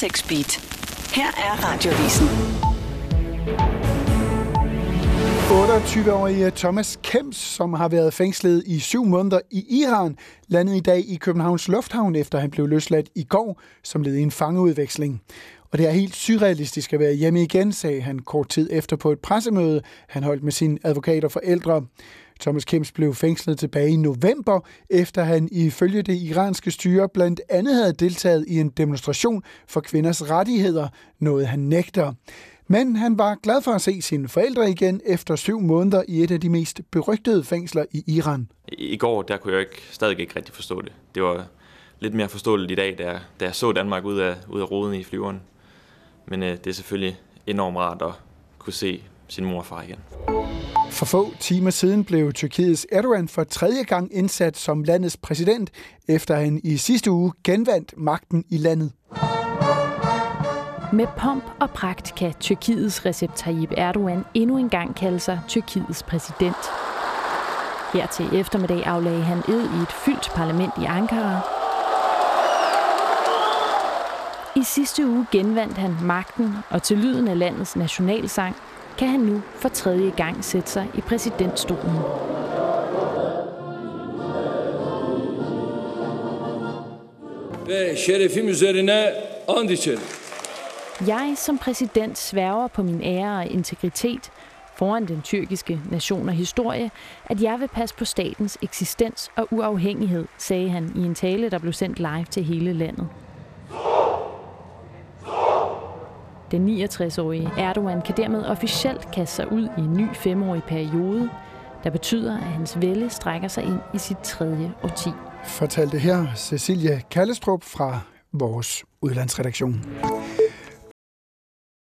6 Beat. Her er radiovisen. 28-årige Thomas Kems, som har været fængslet i syv måneder i Iran, landede i dag i Københavns Lufthavn, efter han blev løsladt i går, som led i en fangeudveksling. Og det er helt surrealistisk at være hjemme igen, sagde han kort tid efter på et pressemøde, han holdt med sine advokater og forældre. Thomas Kims blev fængslet tilbage i november, efter han ifølge det iranske styre blandt andet havde deltaget i en demonstration for kvinders rettigheder, noget han nægter. Men han var glad for at se sine forældre igen efter syv måneder i et af de mest berygtede fængsler i Iran. I går, der kunne jeg ikke, stadig ikke rigtig forstå det. Det var lidt mere forståeligt i dag, da jeg, da jeg så Danmark ud af, ud af roden i flyveren. Men øh, det er selvfølgelig enormt rart at kunne se sin mor og far igen. For få timer siden blev Tyrkiets Erdogan for tredje gang indsat som landets præsident, efter han i sidste uge genvandt magten i landet. Med pomp og pragt kan Tyrkiets Recep Tayyip Erdogan endnu engang kalde sig Tyrkiets præsident. Her til eftermiddag aflagde han ed i et fyldt parlament i Ankara. I sidste uge genvandt han magten, og til lyden af landets nationalsang kan han nu for tredje gang sætte sig i præsidentstolen. ve şerefim üzerine and içerim. Jeg som præsident sværger på min ære og integritet foran den tyrkiske nation og historie, at jeg vil passe på statens eksistens og uafhængighed, sagde han i en tale, der blev sendt live til hele landet. Den 69-årige Erdogan kan dermed officielt kaste sig ud i en ny femårig periode, der betyder, at hans vælde strækker sig ind i sit tredje årti. Fortalte her Cecilia Kallestrup fra vores udlandsredaktion.